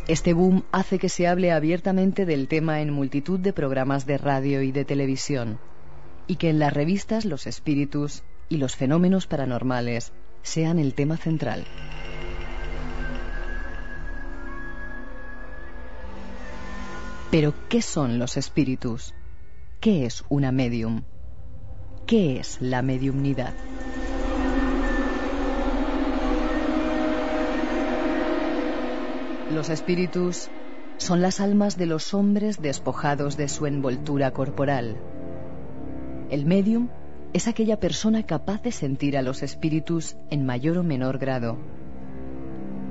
Este boom hace que se hable abiertamente del tema en multitud de programas de radio y de televisión, y que en las revistas los espíritus y los fenómenos paranormales sean el tema central. Pero, ¿qué son los espíritus? ¿Qué es una medium? ¿Qué es la mediumnidad? Los espíritus son las almas de los hombres despojados de su envoltura corporal. El medium es aquella persona capaz de sentir a los espíritus en mayor o menor grado.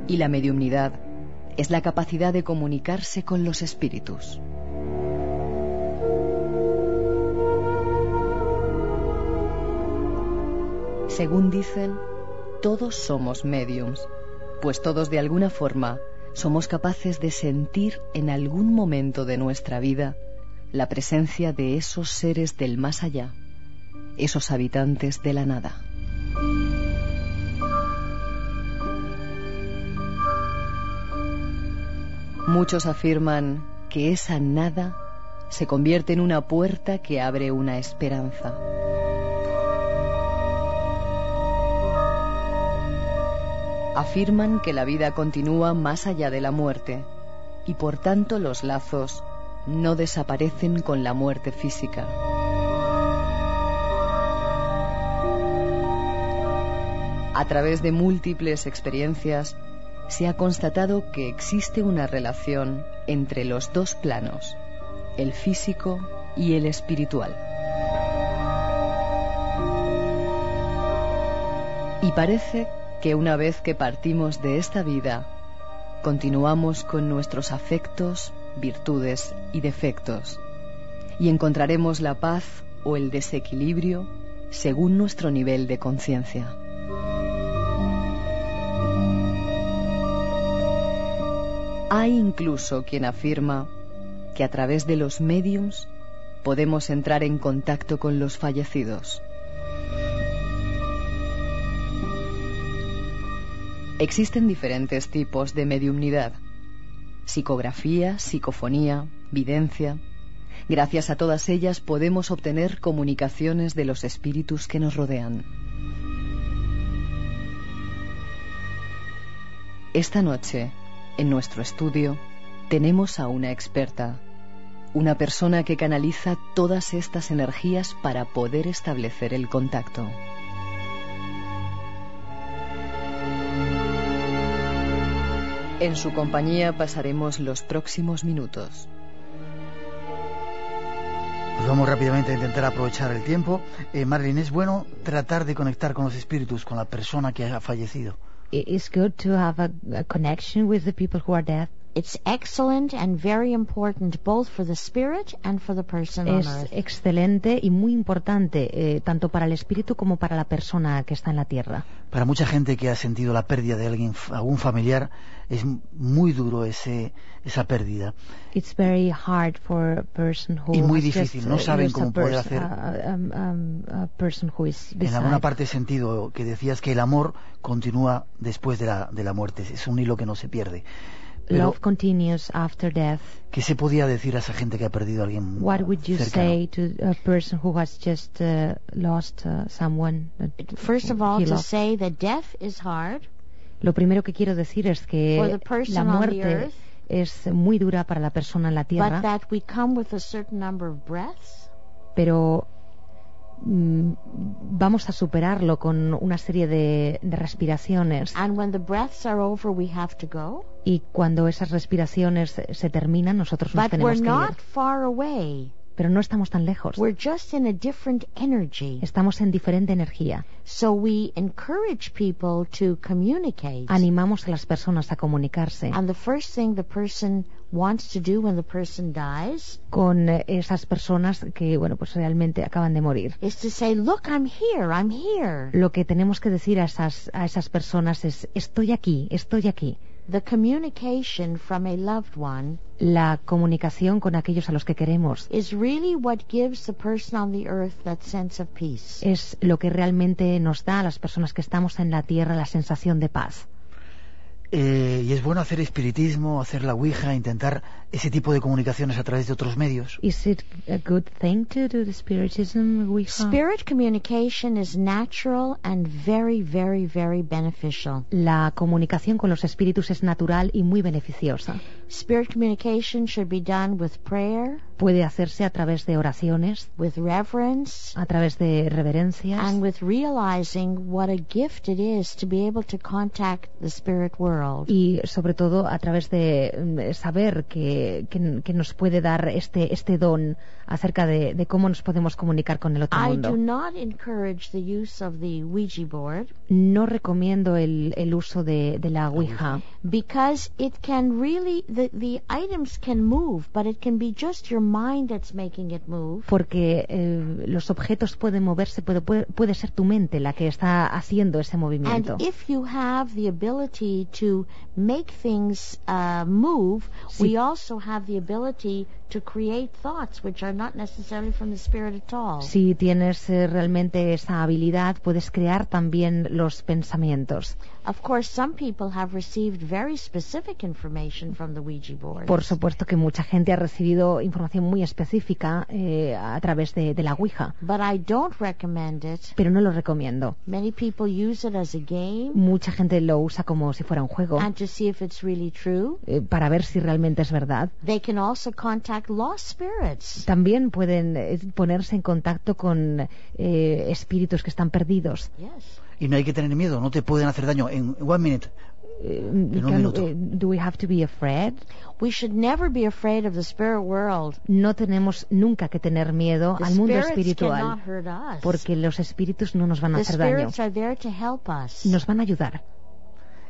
Y la mediumnidad es la capacidad de comunicarse con los espíritus. Según dicen, todos somos mediums, pues todos de alguna forma somos capaces de sentir en algún momento de nuestra vida la presencia de esos seres del más allá, esos habitantes de la nada. Muchos afirman que esa nada se convierte en una puerta que abre una esperanza. Afirman que la vida continúa más allá de la muerte y por tanto los lazos no desaparecen con la muerte física. A través de múltiples experiencias, se ha constatado que existe una relación entre los dos planos, el físico y el espiritual. Y parece que una vez que partimos de esta vida, continuamos con nuestros afectos, virtudes y defectos, y encontraremos la paz o el desequilibrio según nuestro nivel de conciencia. Hay incluso quien afirma que a través de los mediums podemos entrar en contacto con los fallecidos. Existen diferentes tipos de mediumnidad. Psicografía, psicofonía, videncia. Gracias a todas ellas podemos obtener comunicaciones de los espíritus que nos rodean. Esta noche en nuestro estudio tenemos a una experta, una persona que canaliza todas estas energías para poder establecer el contacto. En su compañía pasaremos los próximos minutos. Pues vamos rápidamente a intentar aprovechar el tiempo. Eh, Marilyn, es bueno tratar de conectar con los espíritus, con la persona que ha fallecido. It's good to have a, a connection with the people who are dead. It's excellent and very important both for the spirit and for the person on Es earth. excelente y muy importante eh, tanto para el espíritu como para la persona que está en la tierra. Para mucha gente que ha sentido la pérdida de alguien, algún familiar, es muy duro ese, esa pérdida. It's very hard for a person who Y muy difícil, just, no uh, saben a cómo poder hacer. a- um, um, a person who is En alguna parte he sentido que decías que el amor continúa después de la, de la muerte, es un hilo que no se pierde. Pero, Love continues after death. ¿qué se podía decir a esa gente que ha perdido a alguien What would you cercano? say to a person who has just uh, lost uh, someone? First of all, to loved? say that death is hard Lo primero que quiero decir es que la muerte earth, es muy dura para la persona en la but tierra, that we come with a certain number of breaths pero vamos a superarlo con una serie de, de respiraciones. And when the breaths are over we have to go. Y cuando esas respiraciones se terminan nosotros nos but tenemos we're que ir. Pero no estamos tan lejos. We're just in a different energy. Estamos en diferente energía. So we encourage people to communicate. Animamos a las personas a comunicarse And the first thing the person wants to do when the person dies con eh, esas personas que, bueno, pues realmente acaban de morir. is to say, Look, I'm here, I'm here. Lo que tenemos que decir a esas, a esas personas es, estoy aquí, estoy aquí. The communication from a loved one La comunicación con aquellos a los que queremos is really what gives the person on the earth that sense of peace. es lo que realmente nos da a las personas que estamos en la tierra la sensación de paz. Eh, y es bueno hacer espiritismo, hacer la Ouija, intentar ese tipo de comunicaciones a través de otros medios. Is it a good thing to do the spiritism Ouija? Spirit communication is natural and very, very, very beneficial. La comunicación con los espíritus es natural y muy beneficiosa. Spirit communication should be done with prayer, Puede hacerse a través de oraciones, with reverence, a través de reverencias and with realizing what a gift it is to be able to contact the spirit world. y sobre todo a través de mm, saber que, que- nos puede dar este, este don acerca de, de cómo nos podemos comunicar con el otro I do mundo. not encourage the use of the Ouija board No recomiendo el, el uso de, de la Ouija because it can really, the, the items can move, but it can be just your mind that's making it move. porque eh, los objetos pueden moverse, puede, puede, puede ser tu mente la que está haciendo ese movimiento. And if you have the ability to make things uh, move, Sí. we also have the ability to create thoughts which are not necessarily from the spirit at all. Si tienes eh, realmente esa habilidad, puedes crear también los pensamientos. Of course, some people have received very specific information from the Ouija board. Por supuesto que mucha gente ha recibido información muy específica eh, a través de, de la Ouija, But I don't recommend it. pero no lo recomiendo. Many people use it as a game Mucha gente lo usa como si fuera un juego and to see if it's really true. eh, para ver si realmente es verdad. They can also contact lost spirits. También pueden eh, ponerse en contacto con eh, espíritus que están perdidos. Yes. Y no hay que tener miedo, no te pueden hacer daño. En one minute, Eh, un minuto. eh, do we have to be afraid? We should never be afraid of the spirit world. No tenemos nunca que tener miedo The al mundo espiritual, porque los espíritus no nos van a the hacer daño, spirits are there to help us. nos van a ayudar.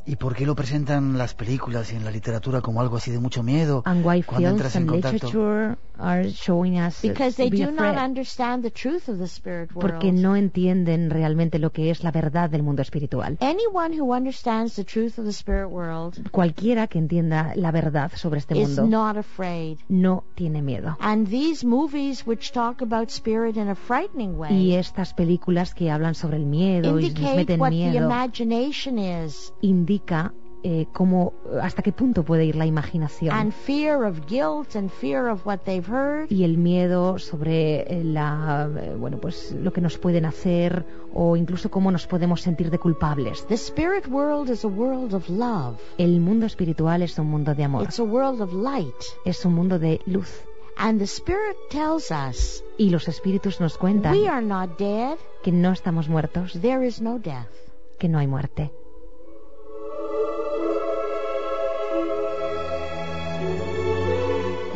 ¿Y por qué lo presentan las películas y en la literatura como algo así de mucho miedo? And why cuando entras en and contacto. literature are showing us Because they do not understand the truth of the spirit world. Porque no entienden realmente lo que es la verdad del mundo espiritual. Anyone who understands the truth of the spirit world Cualquiera que entienda la verdad sobre este is mundo not afraid. no tiene miedo. And these movies which talk about spirit in a frightening way Y estas películas que hablan sobre el miedo y nos meten what the miedo imagination is indica eh, cómo hasta qué punto puede ir la imaginación and fear of guilt and fear of what they've heard. y el miedo sobre eh, la eh, bueno pues lo que nos pueden hacer o incluso cómo nos podemos sentir de culpables. The spirit world is a world of love. El mundo espiritual es un mundo de amor, It's a world of light. es un mundo de luz And the spirit tells us y los espíritus nos cuentan we are not dead. que no estamos muertos, There is no death. que no hay muerte.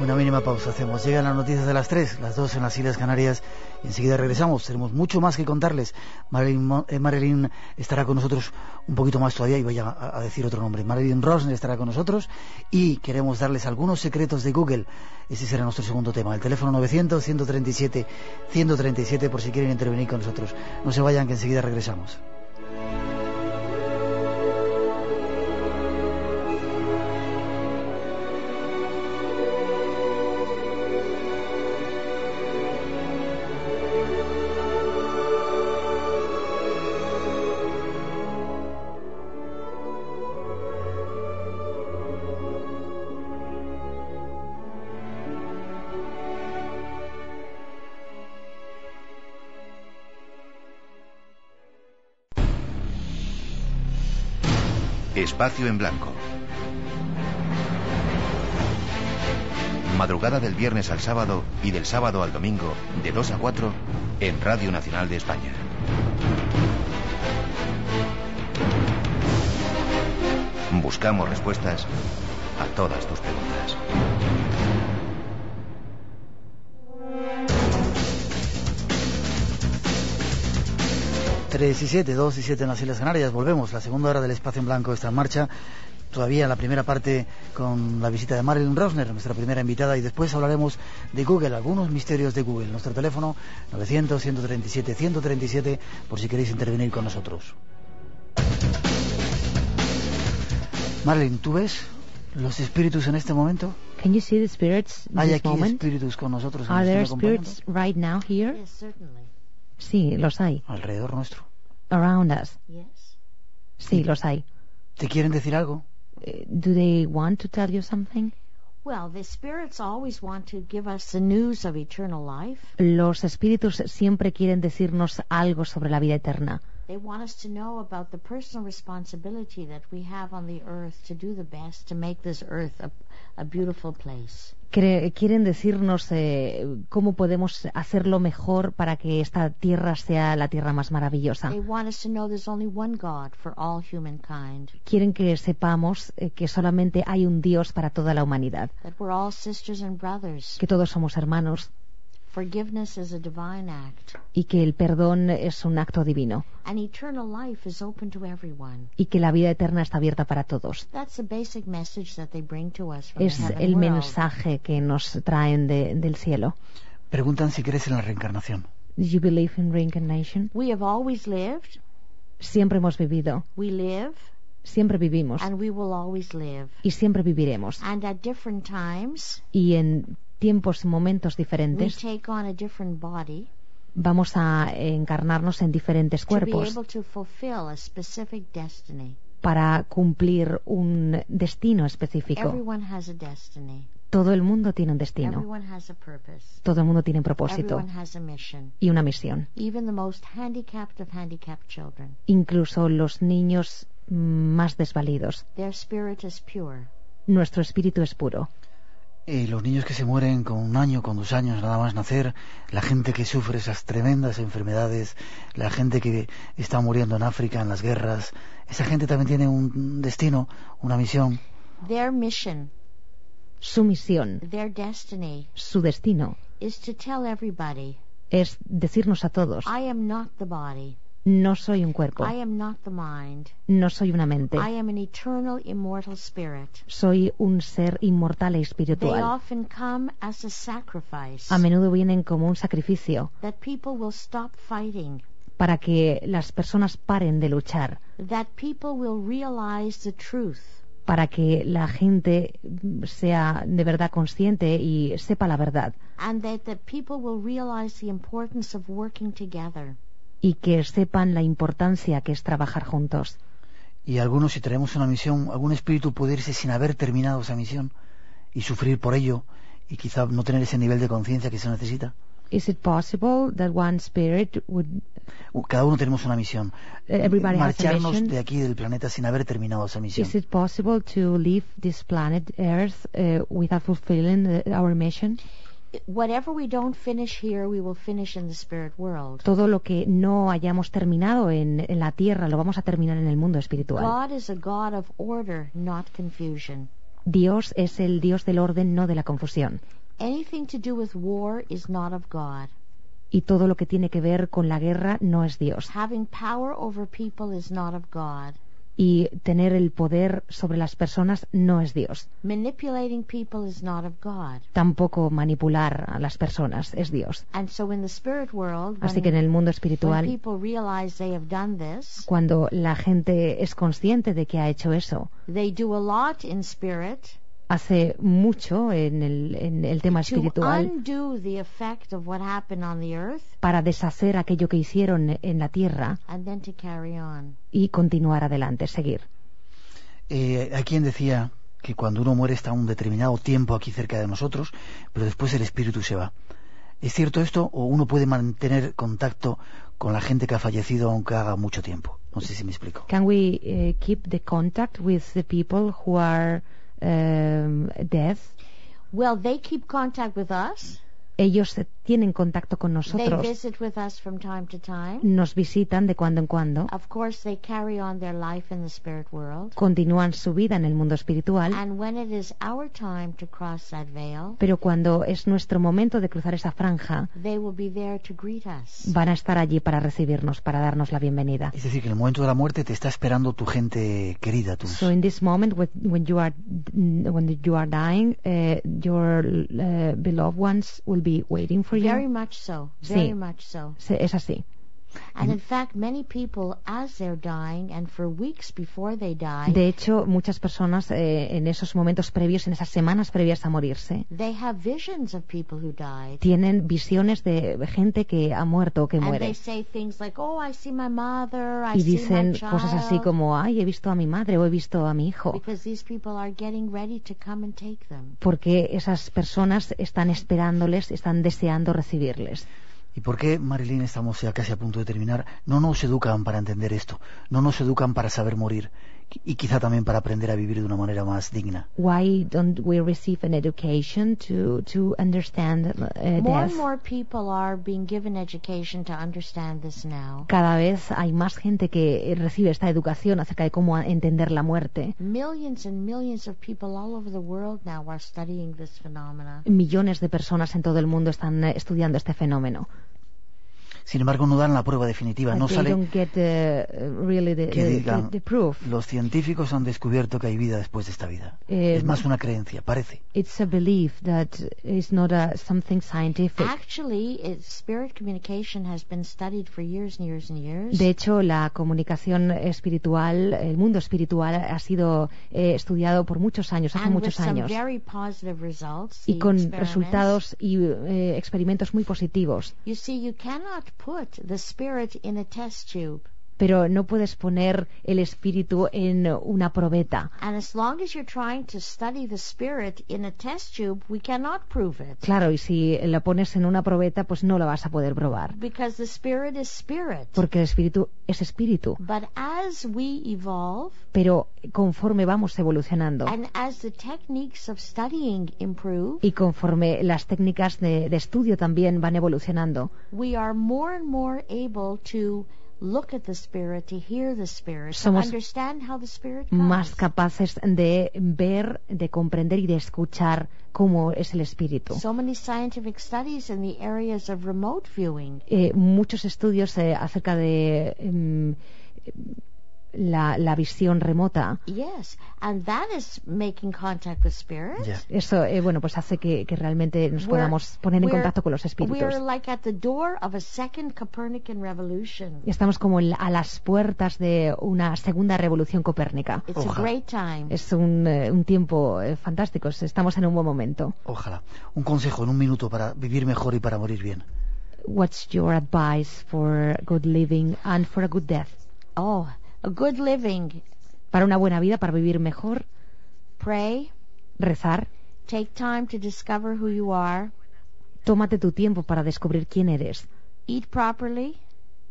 Una mínima pausa hacemos. Llegan las noticias de las 3, las 2 en las Islas Canarias. Y enseguida regresamos. Tenemos mucho más que contarles. Marilyn, eh, Marilyn estará con nosotros un poquito más todavía y voy a, a decir otro nombre. Marilyn Rosner estará con nosotros y queremos darles algunos secretos de Google. Ese será nuestro segundo tema. El teléfono 900-137-137 por si quieren intervenir con nosotros. No se vayan que enseguida regresamos. Espacio en Blanco. Madrugada del viernes al sábado y del sábado al domingo, de 2 a 4, en Radio Nacional de España. Buscamos respuestas a todas tus preguntas. 3 y 7, 2 y 7 en las Islas Canarias. Volvemos. La segunda hora del espacio en blanco está en marcha. Todavía en la primera parte con la visita de Marilyn Rosner, nuestra primera invitada, y después hablaremos de Google, algunos misterios de Google. Nuestro teléfono 900-137-137 por si queréis intervenir con nosotros. Marilyn, ¿tú ves los espíritus en este momento? Can you see the spirits in ¿Hay this aquí moment? espíritus con nosotros? que Are nos there spirits right now here? Yes, certainly. Sí, los hay. Alrededor nuestro. Around us. Yes. Sí, los hay. ¿Te quieren decir algo? Eh, Do they want to tell you something? Well, the spirits always want to give us the news of eternal life. Los espíritus siempre quieren decirnos algo sobre la vida eterna. They want us to know about the personal responsibility that we have on the earth to do the best to make this earth a, a beautiful place. Quieren decirnos eh, cómo podemos hacerlo mejor para que esta tierra sea la tierra más maravillosa. They want us to know there's only one God for all humankind, Quieren que sepamos eh, que solamente hay un Dios para toda la humanidad, that we're all sisters and brothers. que todos somos hermanos y que el perdón es un acto divino and eternal life is open to everyone. y que la vida eterna está abierta para todos. That's the basic message that they bring to us from Es el world. mensaje que nos traen de- del cielo. Preguntan si crees en la reencarnación. Do you believe in reincarnation? We have always lived, Siempre hemos vivido, we live, siempre vivimos and we will always live. y siempre viviremos. And at different times, Y en tiempos, momentos we diferentes, vamos a encarnarnos en diferentes cuerpos para cumplir un destino específico. Everyone has a destiny. Todo el mundo tiene un destino, Everyone has a purpose. todo el mundo tiene un propósito y una misión. Even the most handicapped of handicapped children. Incluso los niños más desvalidos. Their spirit is pure. Nuestro espíritu es puro. Y los niños que se mueren con un año, con dos años, nada más nacer, la gente que sufre esas tremendas enfermedades, la gente que está muriendo en África, en las guerras, esa gente también tiene un destino, una misión. Their mission, Su misión, their destiny, su destino, is to tell everybody, es decirnos a todos, I am not the body. No soy un cuerpo, I am not the mind. no soy una mente, I am an eternal, immortal spirit. soy un ser inmortal e They espiritual. often come as a sacrifice A menudo vienen como un sacrificio that people will stop fighting, para que las personas paren de luchar, that people will realize the truth, para que la gente sea de verdad consciente y sepa la verdad and that the people will realize the importance of working together. Y que sepan la importancia que es trabajar juntos. Y algunos, si tenemos una misión, algún espíritu puede irse sin haber terminado esa misión y sufrir por ello y quizá no tener ese nivel de conciencia que se necesita. Is it possible that one spirit would Cada uno tenemos una misión. everybody has a Marcharnos de aquí del planeta sin haber terminado esa misión. Is it possible to leave this planet Earth uh, without fulfilling our mission? Whatever we don't finish here, we will finish in the spirit world. Todo lo que no hayamos terminado en, en la tierra lo vamos a terminar en el mundo espiritual. God is a God of order, not confusion. Dios es el Dios del orden, no de la confusión. Anything to do with war is not of God. Y todo lo que tiene que ver con la guerra no es Dios. Having power over people is not of God. Y tener el poder sobre las personas no es Dios. Manipulating people is not of God. Tampoco manipular a las personas es Dios. And so in the spirit world, Así when, que en el mundo when espiritual, people realize they have done this, cuando la gente es consciente de que ha hecho eso, they do a lot in spirit hace mucho en el, en el tema espiritual undo the effect of what happened on the earth para deshacer aquello que hicieron en la tierra and then to carry on. y continuar adelante, seguir. Eh, hay quien decía que cuando uno muere está un determinado tiempo aquí cerca de nosotros, pero después el espíritu se va. ¿Es cierto esto o uno puede mantener contacto con la gente que ha fallecido aunque haga mucho tiempo? No sé si me explico. Can we uh, keep the contact with the people who are um, dead? Well, they keep contact with us. Ellos tienen contacto con They nosotros, visit with us from time to time. nos visitan de cuando en cuando, Of course, they carry on their life in the spirit world. continúan su vida en el mundo espiritual, And when it is our time to cross that veil, pero cuando es nuestro momento de cruzar esa franja, they will be there to greet us. van a estar allí para recibirnos, para darnos la bienvenida. Es decir, que en el momento de la muerte te está esperando tu gente querida, tus... So in this moment, when you are when you are dying, uh, your uh, beloved ones will be waiting for you. Very much so. Very Sí. much so. Es así. And in fact, many people, as they're dying, and for weeks before they die, De hecho, muchas personas eh, en esos momentos previos, en esas semanas previas a morirse, they have visions of people who died. tienen visiones de gente que ha muerto o que And they muere. say things like, "Oh, I see my mother. I Y see dicen my child." cosas así como, ay, he visto a mi madre o he visto a mi hijo. because these people are getting ready to come and take them. Porque esas personas están esperándoles, están deseando recibirles. ¿Y por qué, Marilyn, estamos ya casi a punto de terminar? No nos educan para entender esto, no nos educan para saber morir y quizá también para aprender a vivir de una manera más digna. Why don't we receive an education to, to understand uh, More and more people are being given education to understand this now. Cada vez hay más gente que recibe esta educación acerca de cómo entender la muerte. Millions and millions of people all over the world now are studying this phenomena. Millones de personas en todo el mundo están eh, estudiando este fenómeno. Sin embargo, no dan la prueba definitiva, But no they sale get uh, really the, que digan, the- the proof. los científicos han descubierto que hay vida después de esta vida. Eh, es más una creencia, parece. It's a belief that is not a, something scientific. Actually, it, spirit communication has been studied for years and years and years. De hecho, la comunicación espiritual, el mundo espiritual, ha sido eh, estudiado por muchos años, hace and muchos años, very positive results. y con resultados y eh, experimentos muy positivos. You see, you cannot put the spirit in a test tube. Pero no puedes poner el espíritu en una probeta. And as long as you're trying to study the spirit in a test tube, we cannot prove it. Claro, y si la pones en una probeta, pues no la vas a poder probar. Because the spirit is spirit. Porque el espíritu es espíritu. But as we evolve, Pero conforme vamos evolucionando and as the techniques of studying improve, y conforme las técnicas de, de estudio también van evolucionando, we are more and more able to look at the spirit, to hear the spirit, Somos to understand how the spirit comes. más capaces de ver, de comprender y de escuchar cómo es el espíritu. So many scientific studies in the areas of remote viewing. Eh, muchos estudios eh, acerca de em, la, la visión remota. Yes, and that is making contact with spirit. Ya. Eso, eh, bueno, pues hace que, que realmente nos We're- podamos poner en contacto con los espíritus. We're like at the door of a second Copernican revolution. Estamos como a las puertas de una segunda revolución copérnica. It's a great time. Es un, eh, un tiempo eh, fantástico. Estamos en un buen momento. Ojalá. Un consejo en un minuto para vivir mejor y para morir bien. What's your advice for good living and for a good death? Oh, a good living. Para una buena vida, para vivir mejor, Pray. rezar. Take time to discover who you are. Tómate tu tiempo para descubrir quién eres. Eat properly.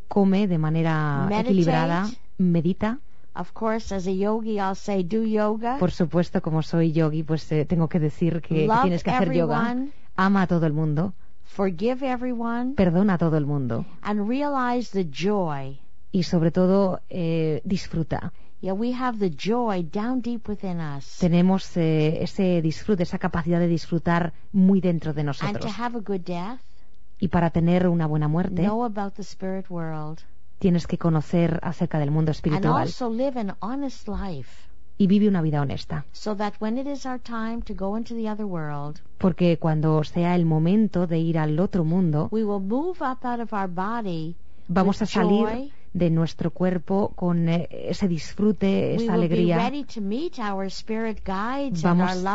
Come de manera Meditate. equilibrada. Medita. Of course, as a yogi, I'll say do yoga. Por supuesto, como soy yogi, pues eh, tengo que decir que, tienes que hacer yoga. Ama a todo el mundo. Forgive everyone. Perdona a todo el mundo. And realize the joy. Y sobre todo, eh, disfruta. Yeah, we have the joy down deep within us. Tenemos eh, ese disfrute, esa capacidad de disfrutar muy dentro de And nosotros. to have a good death, Y para tener una buena muerte, know about the spirit world. tienes que conocer acerca del mundo And espiritual also live an honest life. y vive una vida honesta. So that when it is our time to go into the other world, Porque cuando sea el momento de ir al otro mundo, we will move up out of our body vamos a salir. De nuestro cuerpo con eh, ese disfrute, esa alegría, Vamos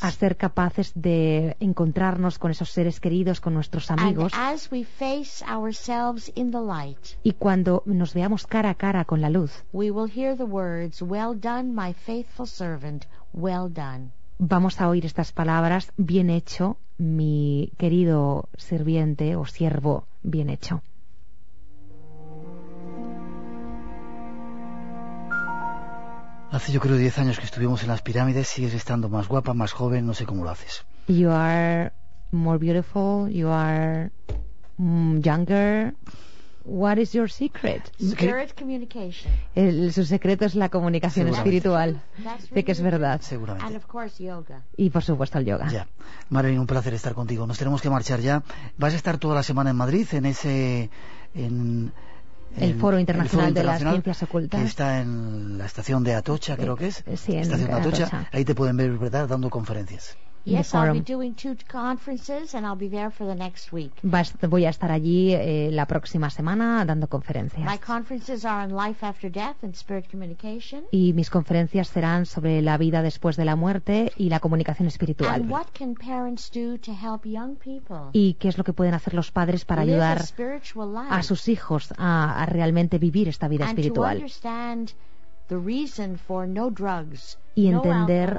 a ser capaces de encontrarnos con esos seres queridos, con nuestros amigos. as we face ourselves in the light, Y cuando nos veamos cara a cara con la luz, we will hear the words, Well done, my faithful servant, well done. vamos a oír estas palabras, bien hecho, mi querido sirviente o siervo, bien hecho. Hace yo creo 10 años que estuvimos en las pirámides, sigues estando más guapa, más joven, no sé cómo lo haces. You are more beautiful, you are mm, younger. What is your secret? Spirit communication. El- su secreto es la comunicación espiritual. De que es verdad. Seguramente. And of course, yoga. Y por supuesto el yoga. Ya. Marilyn, un placer estar contigo. Nos tenemos que marchar ya. Vas a estar toda la semana en Madrid, en ese... En, El en- Foro Internacional de las Internacional, Ciencias Ocultas. Que está en la estación de Atocha, creo que es. eh, sí, en estación de Atocha. Atocha. Ahí te pueden ver, ¿verdad? Dando conferencias. Yes, I'll be doing two conferences, and I'll be there for the next week. Voy a estar allí eh, la próxima semana dando conferencias. My conferences are on life after death and spirit communication. Y mis conferencias serán sobre la vida después de la muerte y la comunicación espiritual. And what can parents do to help young people Y qué es lo que pueden hacer los padres para live ayudar a sus hijos a, a realmente vivir esta vida and to espiritual. understand the reason for no drugs, Y entender-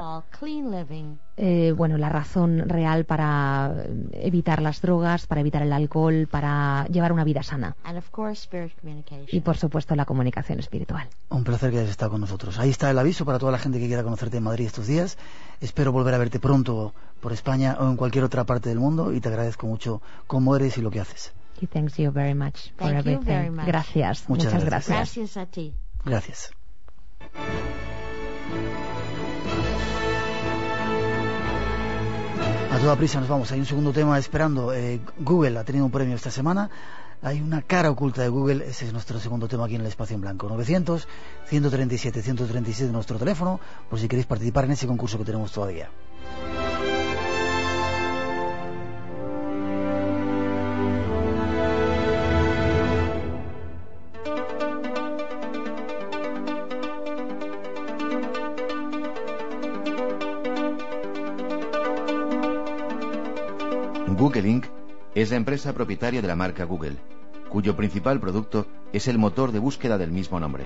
Eh, bueno, la razón real para eh, evitar las drogas, para evitar el alcohol, para llevar una vida sana. and of course spirit communication. Y por supuesto la comunicación espiritual. Un placer que hayas estado con nosotros. Ahí está el aviso para toda la gente que quiera conocerte en Madrid estos días. Espero volver a verte pronto por España o en cualquier otra parte del mundo y te agradezco mucho cómo eres y lo que haces. Y thanks you very much for Thank you everything. very much. Gracias, Muchas muchas, gracias. gracias. Gracias a ti. Gracias. A toda prisa nos vamos. Hay un segundo tema esperando. Eh, Google ha tenido un premio esta semana. Hay una cara oculta de Google. Ese es nuestro segundo tema aquí en el espacio en blanco. 900 137 137 nuestro teléfono por si queréis participar en ese concurso que tenemos todavía. Google Inc. es la empresa propietaria de la marca Google, cuyo principal producto es el motor de búsqueda del mismo nombre.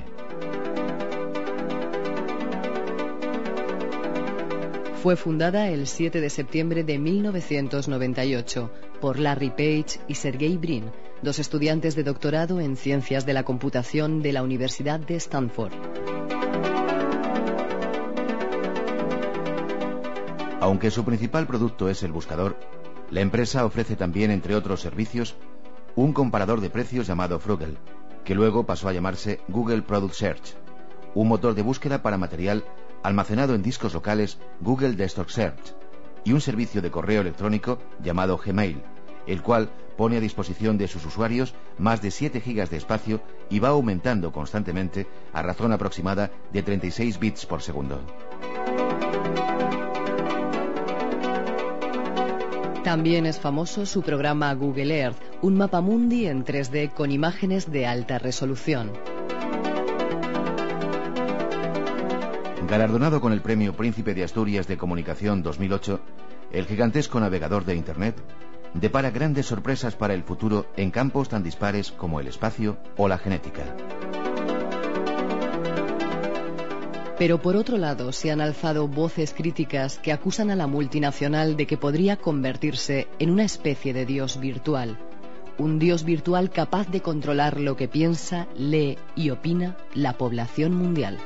Fue fundada el 7 de septiembre de 1998 por Larry Page y Sergey Brin, dos estudiantes de doctorado en ciencias de la computación de la Universidad de Stanford. Aunque su principal producto es el buscador, la empresa ofrece también, entre otros servicios, un comparador de precios llamado Frugal, que luego pasó a llamarse Google Product Search, un motor de búsqueda para material almacenado en discos locales Google Desktop Search, y un servicio de correo electrónico llamado Gmail, el cual pone a disposición de sus usuarios más de 7 gigas de espacio y va aumentando constantemente a razón aproximada de 36 bits por segundo. También es famoso su programa Google Earth, un mapamundi en 3D con imágenes de alta resolución. Galardonado con el premio Príncipe de Asturias de Comunicación 2008, el gigantesco navegador de Internet depara grandes sorpresas para el futuro en campos tan dispares como el espacio o la genética. Pero por otro lado, se han alzado voces críticas que acusan a la multinacional de que podría convertirse en una especie de dios virtual. Un dios virtual capaz de controlar lo que piensa, lee y opina la población mundial.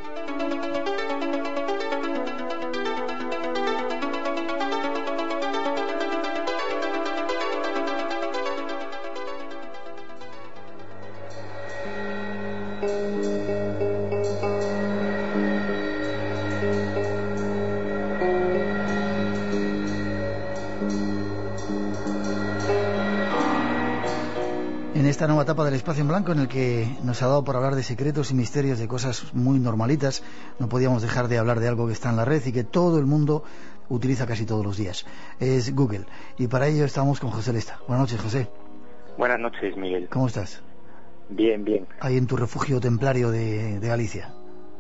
Blanco en el que nos ha dado por hablar de secretos y misterios de cosas muy normalitas, no podíamos dejar de hablar de algo que está en la red y que todo el mundo utiliza casi todos los días. Es Google. Y para ello estamos con José Lesta. Buenas noches, José. Buenas noches, Miguel. ¿Cómo estás? Bien, bien. Ahí en tu refugio templario de, de Galicia.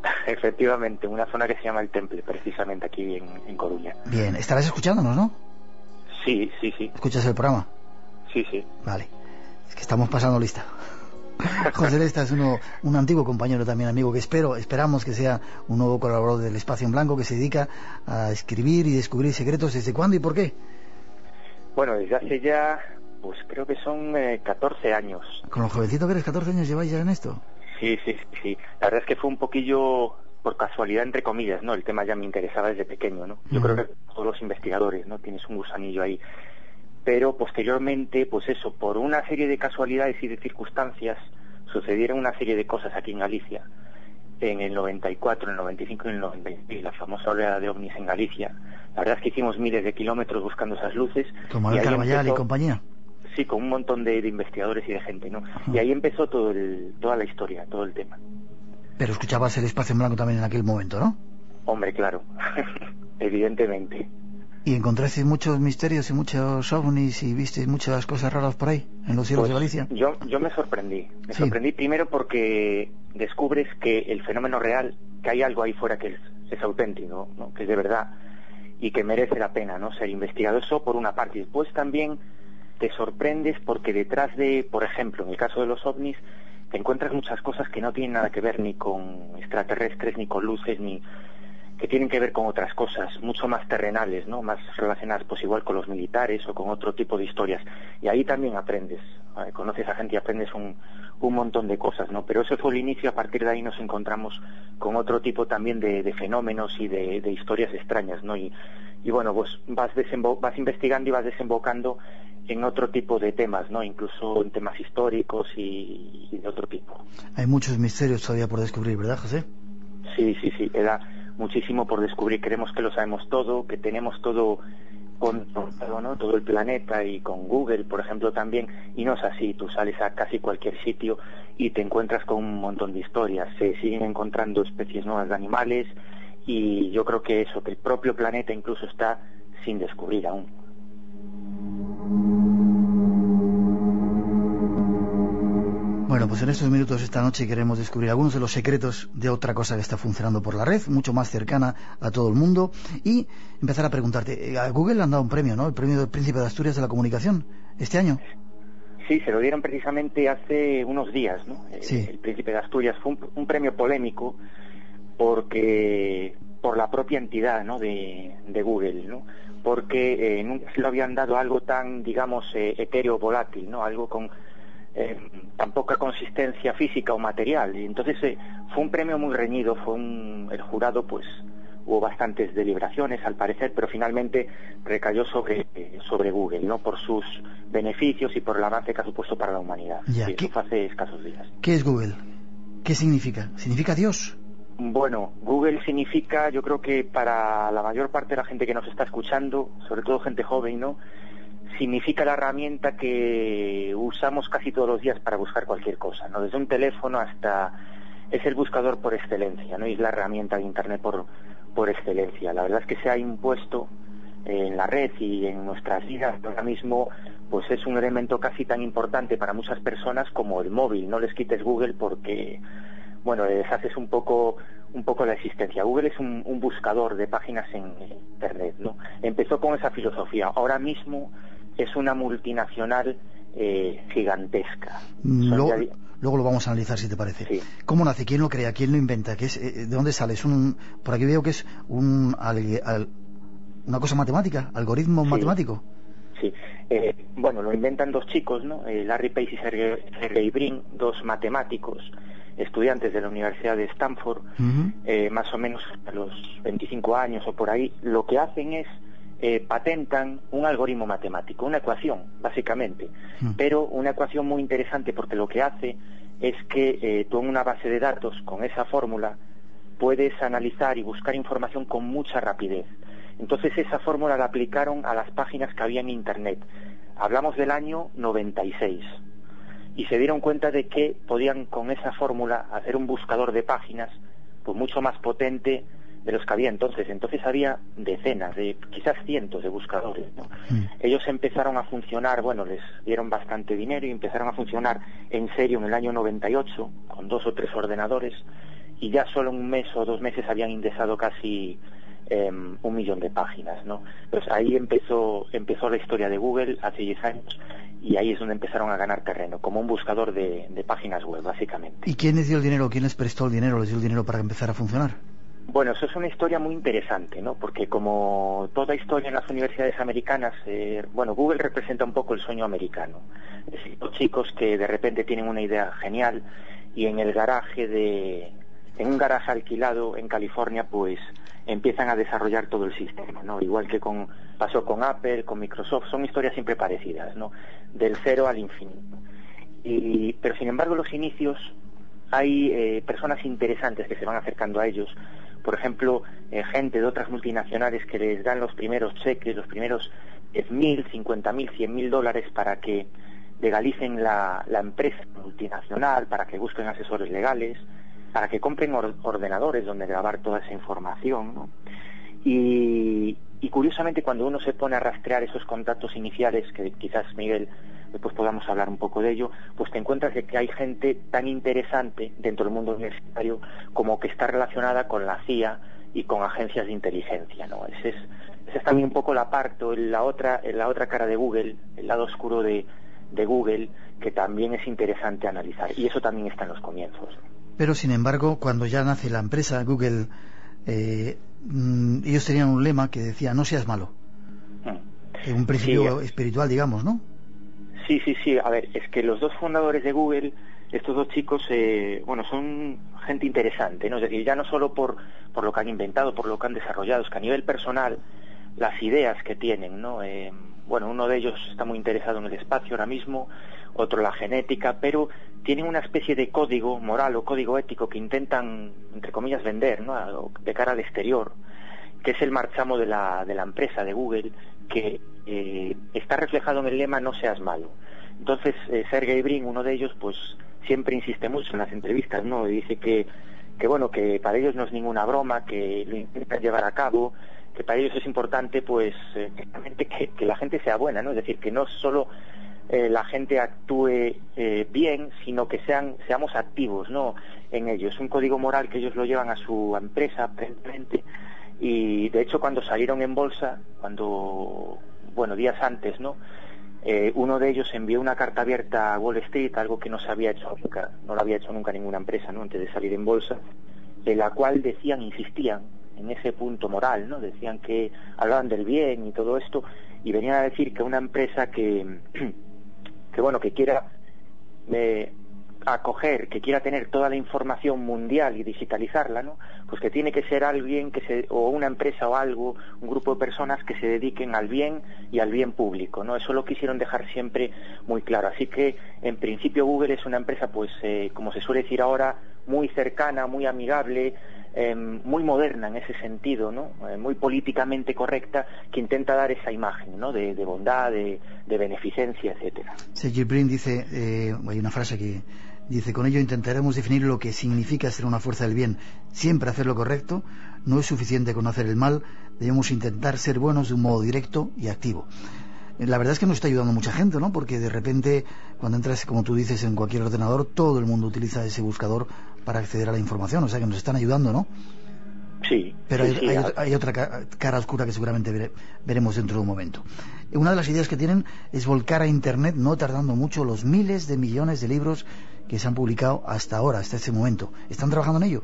<laughs> Efectivamente, una zona que se llama El Temple, precisamente aquí en, en Coruña. Bien, estarás escuchándonos, ¿no? Sí, sí, sí, ¿Escuchas el programa? sí, sí. Vale. Es que estamos pasando lista. <laughs> José Lesta es uno, un antiguo compañero también, amigo, que espero, esperamos que sea un nuevo colaborador del Espacio en Blanco que se dedica a escribir y descubrir secretos. ¿Desde cuándo y por qué? Bueno, desde hace ya, pues creo que son eh, 14 años. Con lo jovencito que eres, 14 años lleváis ya en esto. Sí, sí, sí. La verdad es que fue un poquillo por casualidad, entre comillas, ¿no? El tema ya me interesaba desde pequeño, ¿no? Yo creo que todos los investigadores, ¿no? Tienes un gusanillo ahí. Pero posteriormente, pues eso, por una serie de casualidades y de circunstancias, sucedieron una serie de cosas aquí en Galicia, en el 94, en el 95 y en el 96, la famosa oleada de ovnis en Galicia. La verdad es que hicimos miles de kilómetros buscando esas luces. Como y el Carvallal y empezó- compañía. Sí, con un montón de, de investigadores y de gente, ¿no? Y ahí empezó todo el, toda la historia, todo el tema. Pero escuchabas el espacio en blanco también en aquel momento, ¿no? Hombre, claro, <laughs> evidentemente. Y encontrasteis muchos misterios y muchos ovnis y visteis muchas cosas raras por ahí, en los cielos Pues, de Galicia. Yo, yo me sorprendí. Me Sí. sorprendí primero porque descubres que el fenómeno real, que hay algo ahí fuera que es, es auténtico, ¿no? que es de verdad y que merece la pena no ser investigado. Eso por una parte. Y después también te sorprendes porque detrás de, por ejemplo, en el caso de los ovnis, te encuentras muchas cosas que no tienen nada que ver ni con extraterrestres, ni con luces, ni que tienen que ver con otras cosas mucho más terrenales, ¿no? Más relacionadas, pues igual con los militares o con otro tipo de historias. Y ahí también aprendes, ¿vale? conoces a gente y aprendes un, un montón de cosas, ¿no? Pero eso fue el inicio, a partir de ahí nos encontramos con otro tipo también de, de fenómenos y de, de historias extrañas, ¿no? Y, y bueno, pues vas, vas investigando y vas desembocando en otro tipo de temas, ¿no? Incluso en temas históricos y, y de otro tipo. Hay muchos misterios todavía por descubrir, ¿verdad, José? Sí, sí, sí, queda muchísimo por descubrir. Creemos que lo sabemos todo, que tenemos todo controlado, ¿no? Todo el planeta y con Google, por ejemplo, también. Y no es así, tú sales a casi cualquier sitio y te encuentras con un montón de historias. Se siguen encontrando especies nuevas de animales y yo creo que eso, que el propio planeta incluso está sin descubrir aún. Bueno, pues en estos minutos esta noche queremos descubrir algunos de los secretos de otra cosa que está funcionando por la red, mucho más cercana a todo el mundo, y empezar a preguntarte, eh, a Google le han dado un premio, ¿no? El premio del Príncipe de Asturias de la Comunicación, este año. Sí, se lo dieron precisamente hace unos días, ¿no? Eh, Sí. El Príncipe de Asturias fue un, un premio polémico porque por la propia entidad, ¿no? De, de Google, ¿no? Porque eh, nunca se lo habían dado algo tan, digamos, eh, etéreo, volátil, ¿no? Algo con eh, tan poca consistencia física o material. Y entonces eh, fue un premio muy reñido, fue un, el jurado, pues, hubo bastantes deliberaciones al parecer, pero finalmente recayó sobre, eh, sobre Google, ¿no? Por sus beneficios y por el avance que ha supuesto para la humanidad. Ya, Sí, ¿qué- eso fue hace escasos días. ¿Qué es Google? ¿Qué significa? ¿Significa Dios? Bueno, Google significa, yo creo que para la mayor parte de la gente que nos está escuchando, sobre todo gente joven, ¿no? Significa la herramienta que usamos casi todos los días para buscar cualquier cosa, ¿no? Desde un teléfono hasta es el buscador por excelencia, ¿no? Y es la herramienta de internet por por excelencia. La verdad es que se ha impuesto en la red y en nuestras vidas ahora mismo pues es un elemento casi tan importante para muchas personas como el móvil. No les quites Google porque bueno, les haces un poco un poco la existencia. Google es un, un buscador de páginas en internet, ¿no? Empezó con esa filosofía. Ahora mismo es una multinacional eh, gigantesca. Son Luego, ya- luego lo vamos a analizar si te parece. Sí. ¿Cómo nace? ¿Quién lo crea? ¿Quién lo inventa? ¿Qué es, eh, ¿De dónde sale? ¿Es un, por aquí veo que es un, al- al- una cosa matemática, algoritmo Sí. matemático. Sí, eh, bueno, lo inventan dos chicos, ¿no? Eh, Larry Page y Sergey, Sergey Brin, dos matemáticos, estudiantes de la Universidad de Stanford, eh, más o menos a los 25 años o por ahí, lo que hacen es eh, patentan un algoritmo matemático, una ecuación, básicamente, Mm. pero una ecuación muy interesante porque lo que hace es que eh, tú en una base de datos con esa fórmula puedes analizar y buscar información con mucha rapidez. Entonces esa fórmula la aplicaron a las páginas que había en Internet. Hablamos del año 96 y se dieron cuenta de que podían con esa fórmula hacer un buscador de páginas pues mucho más potente de los que había entonces. Entonces había decenas, de quizás cientos de buscadores. ¿no? Mm. Ellos empezaron a funcionar, bueno, les dieron bastante dinero y empezaron a funcionar en serio en el año 98 con dos o tres ordenadores y ya solo en un mes o dos meses habían indexado casi em, un millón de páginas, ¿no? Pues ahí empezó empezó la historia de Google hace 10 años y ahí es donde empezaron a ganar terreno, como un buscador de, de páginas web, básicamente. ¿Y quién les dio el dinero? ¿Quién les prestó el dinero? ¿Les dio el dinero para empezar a funcionar? Bueno, eso es una historia muy interesante, ¿no? Porque como toda historia en las universidades americanas, eh, bueno, Google representa un poco el sueño americano. Es decir, los chicos que de repente tienen una idea genial y en el garaje de, en un garaje alquilado en California, pues empiezan a desarrollar todo el sistema, ¿no? Igual que con, pasó con Apple, con Microsoft, son historias siempre parecidas, ¿no? Del cero al infinito. Y, pero sin embargo los inicios hay eh, personas interesantes que se van acercando a ellos. Por ejemplo, eh, gente de otras multinacionales que les dan los primeros cheques, los primeros 10.000, 50.000, 100.000 dólares para que legalicen la, la, empresa multinacional, para que busquen asesores legales, para que compren ordenadores donde grabar toda esa información. ¿no? Y, y curiosamente cuando uno se pone a rastrear esos contactos iniciales, que quizás Miguel después podamos hablar un poco de ello, pues te encuentras de que hay gente tan interesante dentro del mundo universitario como que está relacionada con la CIA y con agencias de inteligencia, ¿no? Ese es, esa es también un poco la parte, la otra, la otra cara de Google, el lado oscuro de, de Google, que también es interesante analizar. Y eso también está en los comienzos. Pero, sin embargo, cuando ya nace la empresa, Google, eh, mm, ellos tenían un lema que decía, no seas malo. Hmm. Un principio espiritual, digamos, ¿no? Sí, sí, sí. A ver, es que los dos fundadores de Google, estos dos chicos, eh, bueno, son gente interesante, ¿no? Es decir, ya no solo por, por lo que han inventado, por lo que han desarrollado, es que a nivel personal, las ideas que tienen, ¿no? Eh, bueno, uno de ellos está muy interesado en el espacio ahora mismo, otro la genética, pero tienen una especie de código moral o código ético que intentan, entre comillas, vender, ¿no? De cara al exterior, que es el marchamo de la, de la empresa, de Google, que eh, está reflejado en el lema no seas malo. Entonces, eh, Sergey Brin, uno de ellos, pues siempre insiste mucho en las entrevistas, ¿no? Y dice que, que, bueno, que para ellos no es ninguna broma, que lo intentan llevar a cabo, que para ellos es importante, pues, eh, que, la gente sea buena, ¿no? Es decir, que no solo eh, la gente actúe eh, bien, sino que sean, seamos activos, ¿no? En ello. Es un código moral que ellos lo llevan a su empresa, aparentemente, y de hecho cuando salieron en bolsa, cuando, bueno, días antes, ¿no? Uno de ellos envió una carta abierta a Wall Street, algo que no se había hecho nunca, no lo había hecho nunca ninguna empresa, ¿no? Antes de salir en bolsa, de la cual decían, insistían en ese punto moral, ¿no? Decían que hablaban del bien y todo esto, y venían a decir que una empresa que, <clears throat> que bueno, que quiera eh, acoger, que quiera tener toda la información mundial y digitalizarla, ¿no? Pues que tiene que ser alguien que se, o una empresa o algo, un grupo de personas que se dediquen al bien y al bien público, ¿no? Eso lo quisieron dejar siempre muy claro. Así que, en principio, Google es una empresa, pues, eh, como se suele decir ahora, muy cercana, muy amigable, eh, muy moderna en ese sentido, ¿no? Eh, muy políticamente correcta, que intenta dar esa imagen, ¿no? De, bondad, de, de, beneficencia, etcétera. Sergey Brin dice, eh, hay una frase que Dice, con ello intentaremos definir lo que significa ser una fuerza del bien. Siempre hacer lo correcto. No es suficiente conocer el mal. Debemos intentar ser buenos de un modo directo y activo. Eh, la verdad es que nos está ayudando mucha gente, ¿no? Porque de repente, cuando entras, como tú dices, en cualquier ordenador, todo el mundo utiliza ese buscador para acceder a la información. O sea que nos están ayudando, ¿no? Sí. Pero hay, otra cara oscura que seguramente veremos dentro de un momento. Una de las ideas que tienen es volcar a Internet, no tardando mucho, los miles de millones de libros que se han publicado hasta ahora, hasta este momento. ¿Están trabajando en ello?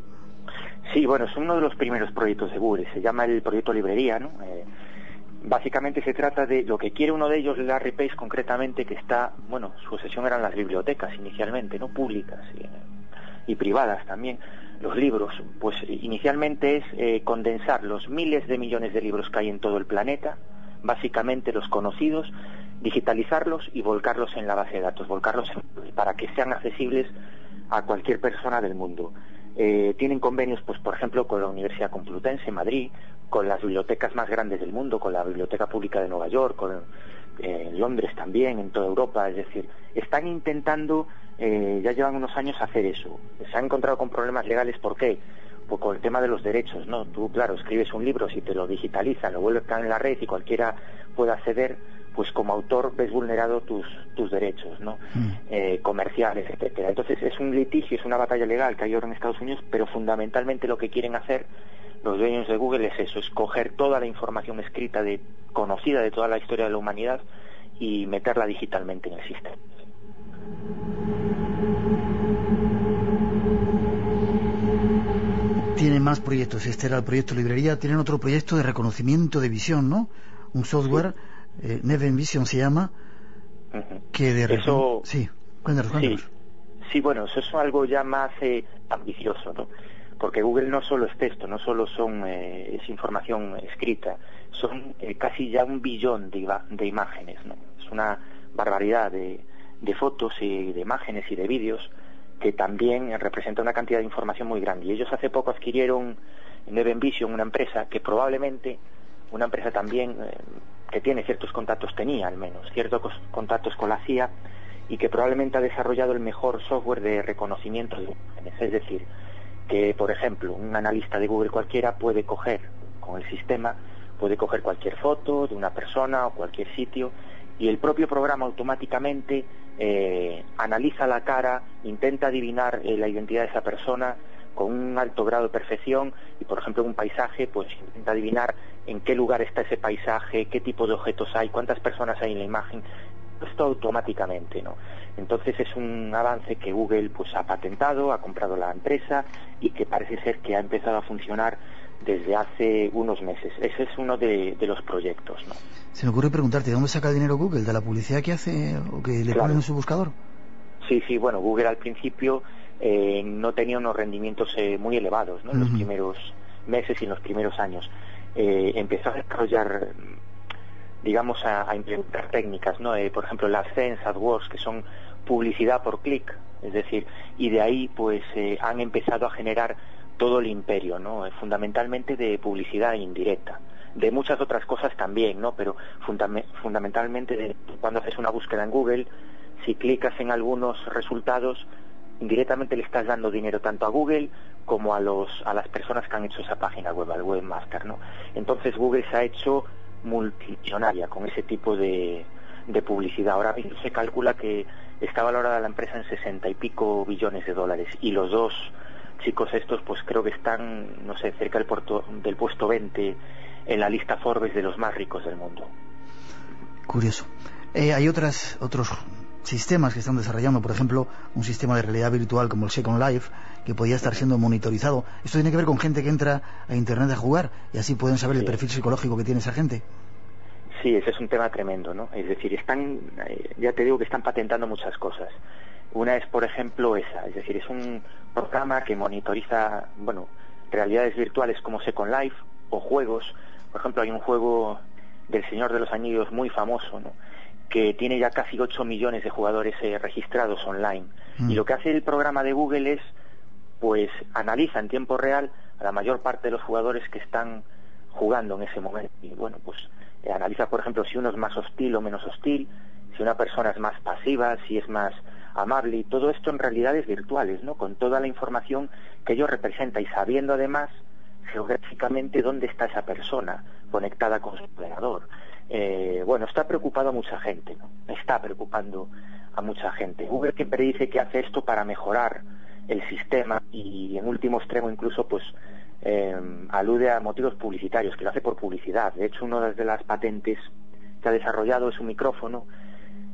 Sí, bueno, es uno de los primeros proyectos de Google. Se llama el proyecto Librería, ¿no? Eh, básicamente se trata de lo que quiere uno de ellos, Larry Page concretamente, que está, bueno, su obsesión eran las bibliotecas inicialmente, no públicas y, privadas también, los libros. Pues inicialmente es eh, condensar los miles de millones de libros que hay en todo el planeta, básicamente los conocidos, digitalizarlos y volcarlos en la base de datos, volcarlos para que sean accesibles a cualquier persona del mundo. Eh, tienen convenios, pues, por ejemplo, con la Universidad Complutense en Madrid, con las bibliotecas más grandes del mundo, con la Biblioteca Pública de Nueva York, con eh, Londres también, en toda Europa. Es decir, están intentando, eh, ya llevan unos años, hacer eso. Se han encontrado con problemas legales, ¿por qué? Pues con el tema de los derechos, ¿no? Tú, claro, escribes un libro, si te lo digitalizan, lo vuelves en la red y cualquiera puede acceder, pues como autor ves vulnerado tus, tus derechos, ¿no? Mm. Eh, comerciales, etcétera. Entonces es un litigio, es una batalla legal que hay ahora en Estados Unidos, pero fundamentalmente lo que quieren hacer los dueños de Google es eso, es coger toda la información escrita de, conocida de toda la historia de la humanidad y meterla digitalmente en el sistema. Tienen más proyectos. Este era el proyecto Librería. Tienen otro proyecto de reconocimiento de visión, ¿no? Un software, eh, Neven Vision se llama, que de eso, Sí, cuéntanos, Sí. sí, bueno, eso es algo ya más eh, ambicioso, ¿no? porque Google no solo es texto, no solo son eh, es información escrita, son eh, casi ya un billón de, de imágenes, ¿no? Es una barbaridad de, de fotos y de imágenes y de vídeos que también representa una cantidad de información muy grande. Y ellos hace poco adquirieron Neven Vision, una empresa que probablemente, una empresa también eh, que tiene ciertos contactos, tenía al menos, ciertos contactos con la CIA y que probablemente ha desarrollado el mejor software de reconocimiento de imágenes. Es decir, que, por ejemplo, un analista de Google cualquiera puede coger con el sistema, puede coger cualquier foto de una persona o cualquier sitio y el propio programa automáticamente eh, analiza la cara, intenta adivinar eh, la identidad de esa persona con un alto grado de perfección y, por ejemplo, en un paisaje, pues intenta adivinar en qué lugar está ese paisaje, qué tipo de objetos hay, cuántas personas hay en la imagen, esto automáticamente, ¿no? Entonces es un avance que Google pues ha patentado, ha comprado la empresa y que parece ser que ha empezado a funcionar desde hace unos meses. Ese es uno de, los proyectos, ¿no? Se me ocurre preguntarte, ¿de dónde saca el dinero Google? ¿De la publicidad que hace o que le pone en su buscador? Sí, sí, bueno, Google al principio eh, no tenía unos rendimientos eh, muy elevados ¿no? en los primeros meses y en los primeros años. Eh, empezó a desarrollar, digamos, a, implementar técnicas, ¿no? por ejemplo, las Sense AdWords, que son publicidad por clic, es decir, y de ahí pues han empezado a generar todo el imperio, ¿no? Fundamentalmente de publicidad indirecta de muchas otras cosas también, ¿no? Pero fundamentalmente cuando haces una búsqueda en Google, si clicas en algunos resultados, indirectamente le estás dando dinero tanto a Google como a los a las personas que han hecho esa página web, al webmaster, ¿no? Entonces Google se ha hecho multimillonaria con ese tipo de, de publicidad. Ahora mismo se calcula que está valorada la empresa en sesenta y pico billones de dólares y los dos chicos estos pues creo que están, no sé, cerca del, del puesto 20 en la lista Forbes de los más ricos del mundo. Curioso. Eh, hay otras, otros sistemas que están desarrollando, por ejemplo, un sistema de realidad virtual como el Second Life, que podría estar siendo monitorizado. Esto tiene que ver con gente que entra a Internet a jugar y así pueden saber el perfil psicológico que tiene esa gente. Sí, ese es un tema tremendo, ¿no? Es decir, están, eh, ya te digo que están patentando muchas cosas. Una es, por ejemplo, esa, es decir, es un programa que monitoriza, bueno, realidades virtuales como Second Life o juegos. Por ejemplo, hay un juego del Señor de los Anillos muy famoso, ¿no? Que tiene ya casi 8 millones de jugadores eh, registrados online. Mm. Y lo que hace el programa de Google es, pues, analiza en tiempo real a la mayor parte de los jugadores que están jugando en ese momento. Y bueno, pues eh, analiza, por ejemplo, si uno es más hostil o menos hostil, si una persona es más pasiva, si es más amable y todo esto en realidades virtuales, ¿no? Con toda la información que ello representa y sabiendo además geográficamente dónde está esa persona conectada con su ordenador. Eh, bueno, está preocupado a mucha gente, ¿no? Está preocupando a mucha gente. Google que dice que hace esto para mejorar el sistema y en último extremo incluso pues eh, alude a motivos publicitarios, que lo hace por publicidad. De hecho, una de las patentes que ha desarrollado es un micrófono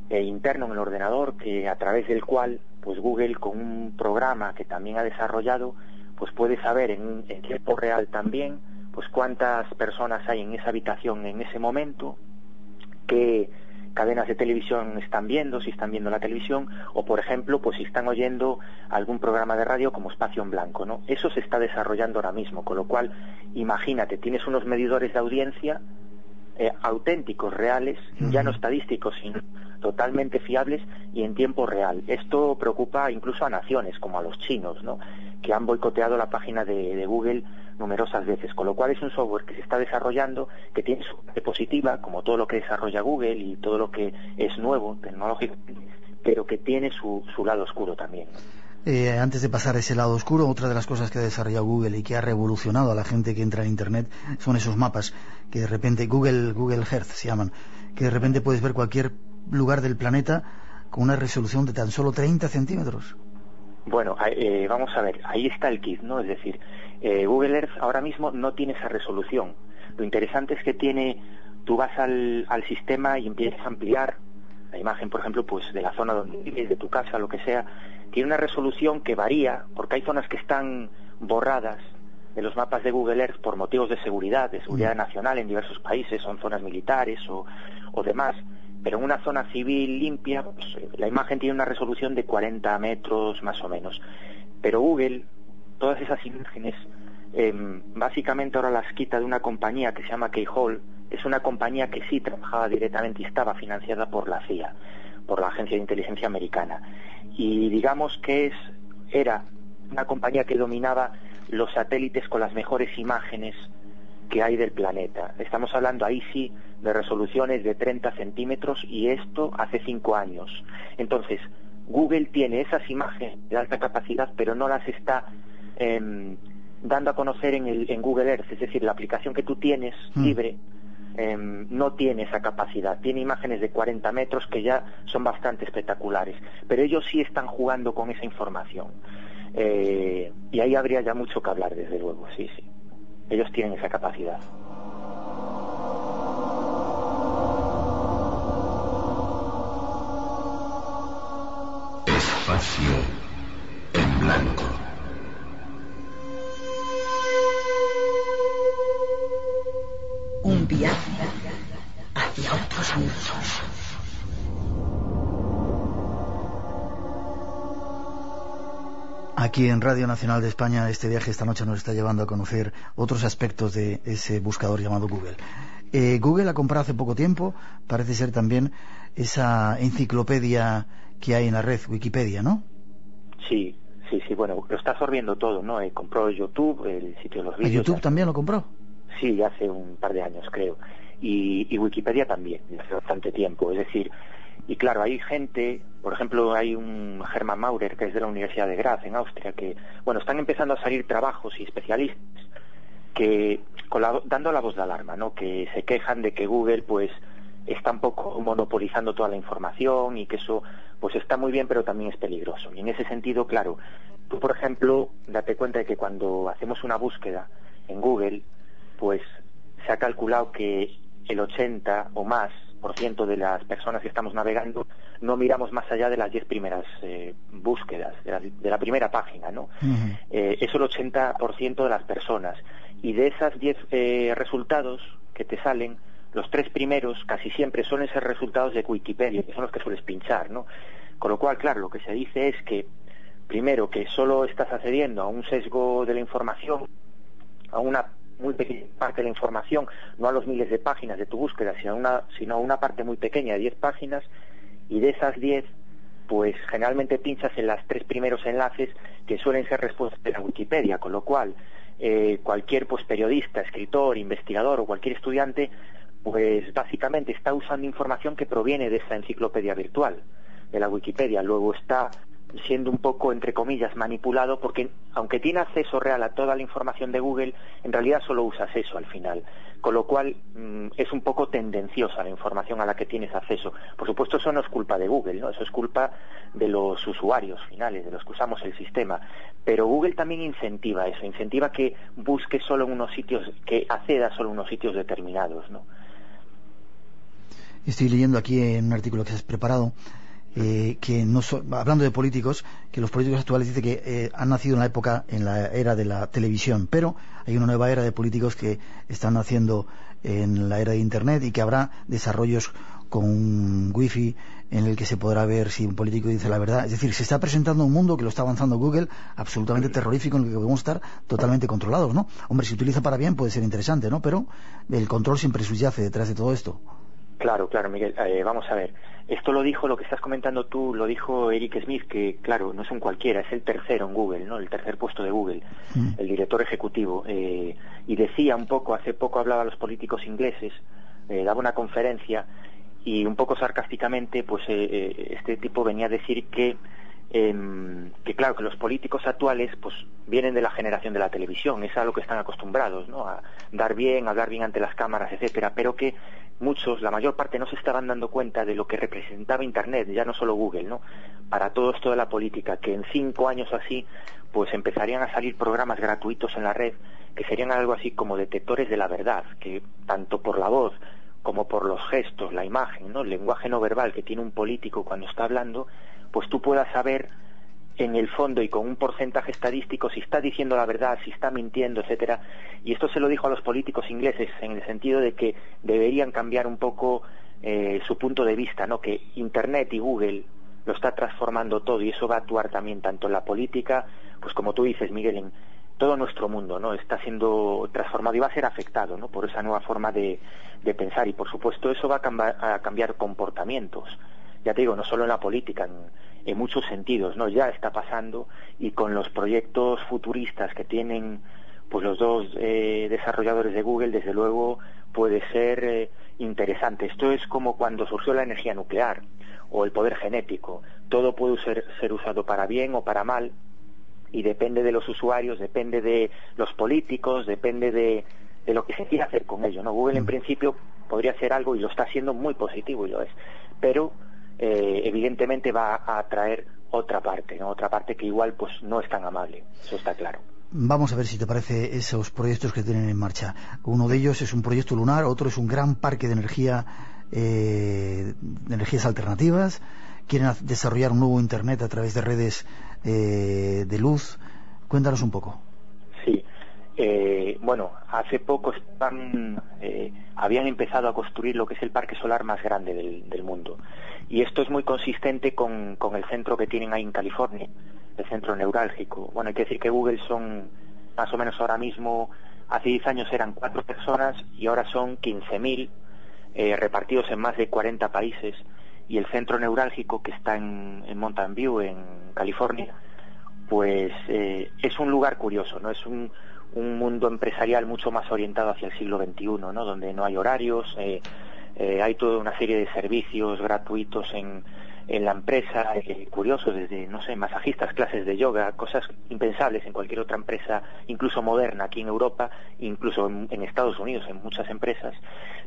eh, interno en el ordenador que a través del cual pues Google con un programa que también ha desarrollado pues puede saber en, tiempo real también pues cuántas personas hay en esa habitación en ese momento qué cadenas de televisión están viendo, si están viendo la televisión, o por ejemplo, pues si están oyendo algún programa de radio como Espacio en Blanco, ¿no? Eso se está desarrollando ahora mismo, con lo cual, imagínate, tienes unos medidores de audiencia eh, auténticos, reales, ya no estadísticos, sino totalmente fiables y en tiempo real. Esto preocupa incluso a naciones como a los chinos, ¿no? Que han boicoteado la página de, Google numerosas veces, con lo cual es un software que se está desarrollando, que tiene su parte positiva, como todo lo que desarrolla Google y todo lo que es nuevo, tecnológico, pero que tiene su, su lado oscuro también. Eh, antes de pasar a ese lado oscuro, otra de las cosas que ha desarrollado Google y que ha revolucionado a la gente que entra en Internet son esos mapas que de repente Google Google Earth se llaman, que de repente puedes ver cualquier lugar del planeta con una resolución de tan solo 30 centímetros. Bueno, eh, vamos a ver, ahí está el kit, ¿no? Es decir, eh, Google Earth ahora mismo no tiene esa resolución. Lo interesante es que tiene, tú vas al, al sistema y empiezas a ampliar la imagen, por ejemplo, pues de la zona donde vives, de tu casa, lo que sea, tiene una resolución que varía, porque hay zonas que están borradas de los mapas de Google Earth por motivos de seguridad, de seguridad mm. nacional en diversos países, son zonas militares o, o demás, pero en una zona civil limpia, pues, la imagen tiene una resolución de 40 metros más o menos. Pero Google todas esas imágenes, em, básicamente ahora las quita de una compañía que se llama Keyhole, es una compañía que sí trabajaba directamente y estaba financiada por la CIA, por la Agencia de Inteligencia Americana. Y digamos que es, era una compañía que dominaba los satélites con las mejores imágenes que hay del planeta. Estamos hablando ahí sí de resoluciones de 30 centímetros y esto hace cinco años. Entonces, Google tiene esas imágenes de alta capacidad, pero no las está em, dando a conocer en, el, en Google Earth, es decir, la aplicación que tú tienes Mm. libre em, no tiene esa capacidad. Tiene imágenes de 40 metros que ya son bastante espectaculares, pero ellos sí están jugando con esa información. Eh, y ahí habría ya mucho que hablar, desde luego, sí, sí. Ellos tienen esa capacidad. Espacio en blanco. Un viaje hacia otros mundos. Aquí en Radio Nacional de España este viaje esta noche nos está llevando a conocer otros aspectos de ese buscador llamado Google. Eh, Google ha comprado hace poco tiempo, parece ser también esa enciclopedia que hay en la red, Wikipedia, ¿no? Sí, sí, sí, bueno, lo está absorbiendo todo, ¿no? Eh, compró YouTube, el sitio de los ¿A vídeos. YouTube también lo compró? Sí, hace un par de años, creo. Y, y Wikipedia también, hace bastante tiempo. Es decir, y claro, hay gente, por ejemplo, hay un Hermann Maurer, que es de la Universidad de Graz, en Austria, que, bueno, están empezando a salir trabajos y especialistas que, dando la voz de alarma, ¿no? Que se quejan de que Google, pues, está un poco monopolizando toda la información y que eso, pues, está muy bien, pero también es peligroso. Y en ese sentido, claro, tú, por ejemplo, date cuenta de que cuando hacemos una búsqueda en Google, pues se ha calculado que el 80 o más por ciento de las personas que estamos navegando no miramos más allá de las 10 primeras eh, búsquedas, de la, de la primera página, ¿no? Ujú. Eh, eso el 80% de las personas. Y de esas 10 eh, resultados que te salen, los tres primeros casi siempre suelen ser resultados de Wikipedia, que son los que sueles pinchar, ¿no? Con lo cual, claro, lo que se dice es que, primero, que solo estás accediendo a un sesgo de la información, a una muy pequeña parte de la información, no a los miles de páginas de tu búsqueda, sino una, sino una parte muy pequeña de 10 páginas, y de esas 10, pues generalmente pinchas en las tres primeros enlaces que suelen ser respuestas de la Wikipedia, con lo cual eh, cualquier pues periodista, escritor, investigador o cualquier estudiante, pues básicamente está usando información que proviene de esa enciclopedia virtual, de la Wikipedia. Luego está siendo un poco, entre comillas, manipulado porque aunque tiene acceso real a toda la información de Google, en realidad solo usas eso al final. Con lo cual mm, es un poco tendenciosa la información a la que tienes acceso. Por supuesto, eso no es culpa de Google, ¿no? Eso es culpa de los usuarios finales, de los que usamos el sistema. Pero Google también incentiva eso, incentiva que busques solo en unos sitios, que acceda solo a unos sitios determinados, ¿no? Estoy leyendo aquí en un artículo que has preparado eh, que no so- hablando de políticos, que los políticos actuales dice que eh, han nacido en la época, en la era de la televisión, pero hay una nueva era de políticos que están naciendo en la era de Internet y que habrá desarrollos con un wifi en el que se podrá ver si un político dice la verdad. Es decir, se está presentando un mundo que lo está avanzando Google absolutamente terrorífico en el que podemos estar totalmente controlados, ¿no? Hombre, si utiliza para bien puede ser interesante, ¿no? Pero el control siempre subyace detrás de todo esto. Claro, claro, Miguel. Eh, vamos a ver. Esto lo dijo, lo que estás comentando tú, lo dijo Eric Smith, que claro, no es un cualquiera, es el tercero en Google, ¿no? El tercer puesto de Google, Mm. el director ejecutivo. eh, y decía un poco, hace poco hablaba a los políticos ingleses, eh, daba una conferencia y un poco sarcásticamente, pues eh, eh, este tipo venía a decir que em, que claro que los políticos actuales pues vienen de la generación de la televisión es a lo que están acostumbrados no a dar bien a hablar bien ante las cámaras etcétera pero que muchos la mayor parte no se estaban dando cuenta de lo que representaba internet ya no solo Google no para todo esto de la política que en cinco años así pues empezarían a salir programas gratuitos en la red que serían algo así como detectores de la verdad que tanto por la voz como por los gestos, la imagen, ¿no? el lenguaje no verbal que tiene un político cuando está hablando, pues tú puedas saber en el fondo y con un porcentaje estadístico si está diciendo la verdad, si está mintiendo, etcétera. Y esto se lo dijo a los políticos ingleses en el sentido de que deberían cambiar un poco eh, su punto de vista, ¿no? Que Internet y Google lo está transformando todo y eso va a actuar también tanto en la política pues como tú dices, Miguel, en todo nuestro mundo, ¿no? Está siendo transformado y va a ser afectado, ¿no? Por esa nueva forma de, pensar y, por supuesto, eso va a cambiar comportamientos. Ya te digo, no solo en la política, en, en muchos sentidos, ¿no? Ya está pasando y con los proyectos futuristas que tienen pues los dos eh, desarrolladores de Google, desde luego puede ser eh, interesante. Esto es como cuando surgió la energía nuclear o el poder genético. Todo puede ser, ser usado para bien o para mal y depende de los usuarios, depende de los políticos, depende de, de lo que se quiera hacer con ello. ¿no? Google en Mm. principio podría hacer algo y lo está haciendo muy positivo y lo es, pero eh, evidentemente va a atraer otra parte, ¿no? otra parte que igual pues no es tan amable, eso está claro. Vamos a ver si te parece esos proyectos que tienen en marcha. Uno de ellos es un proyecto lunar, otro es un gran parque de energía, eh, de energías alternativas. Quieren desarrollar un nuevo Internet a través de redes eh, de luz. Cuéntanos un poco. Sí. Eh, bueno, hace poco están, eh, habían empezado a construir lo que es el parque solar más grande del, mundo. Y esto es muy consistente con, con el centro que tienen ahí en California, el centro neurálgico. Bueno, hay que decir que Google son más o menos ahora mismo, hace 10 años eran cuatro personas y ahora son 15.000 eh, repartidos en más de 40 países. Y el centro neurálgico que está en, en Mountain View, en California, pues eh, es un lugar curioso, ¿no? Es un, un mundo empresarial mucho más orientado hacia el siglo XXI, ¿no? Donde no hay horarios, eh, eh, hay toda una serie de servicios gratuitos en, en la empresa, eh, curiosos, desde, no sé, masajistas, clases de yoga, cosas impensables en cualquier otra empresa, incluso moderna aquí en Europa, incluso en, en Estados Unidos, en muchas empresas,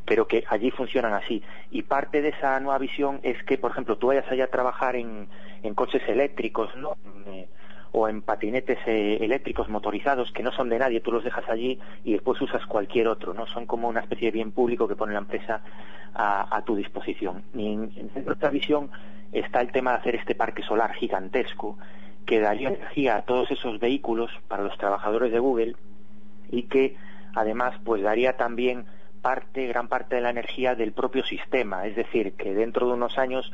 pero que allí funcionan así. Y parte de esa nueva visión es que, por ejemplo, tú vayas allá a trabajar en, en coches eléctricos, ¿no? Eh, o en patinetes eh, eléctricos motorizados que no son de nadie, tú los dejas allí y después usas cualquier otro, ¿no? Son como una especie de bien público que pone la empresa a, tu disposición. Y en, en nuestra visión está el tema de hacer este parque solar gigantesco que daría energía a todos esos vehículos para los trabajadores de Google y que además pues daría también parte, gran parte de la energía del propio sistema, es decir, que dentro de unos años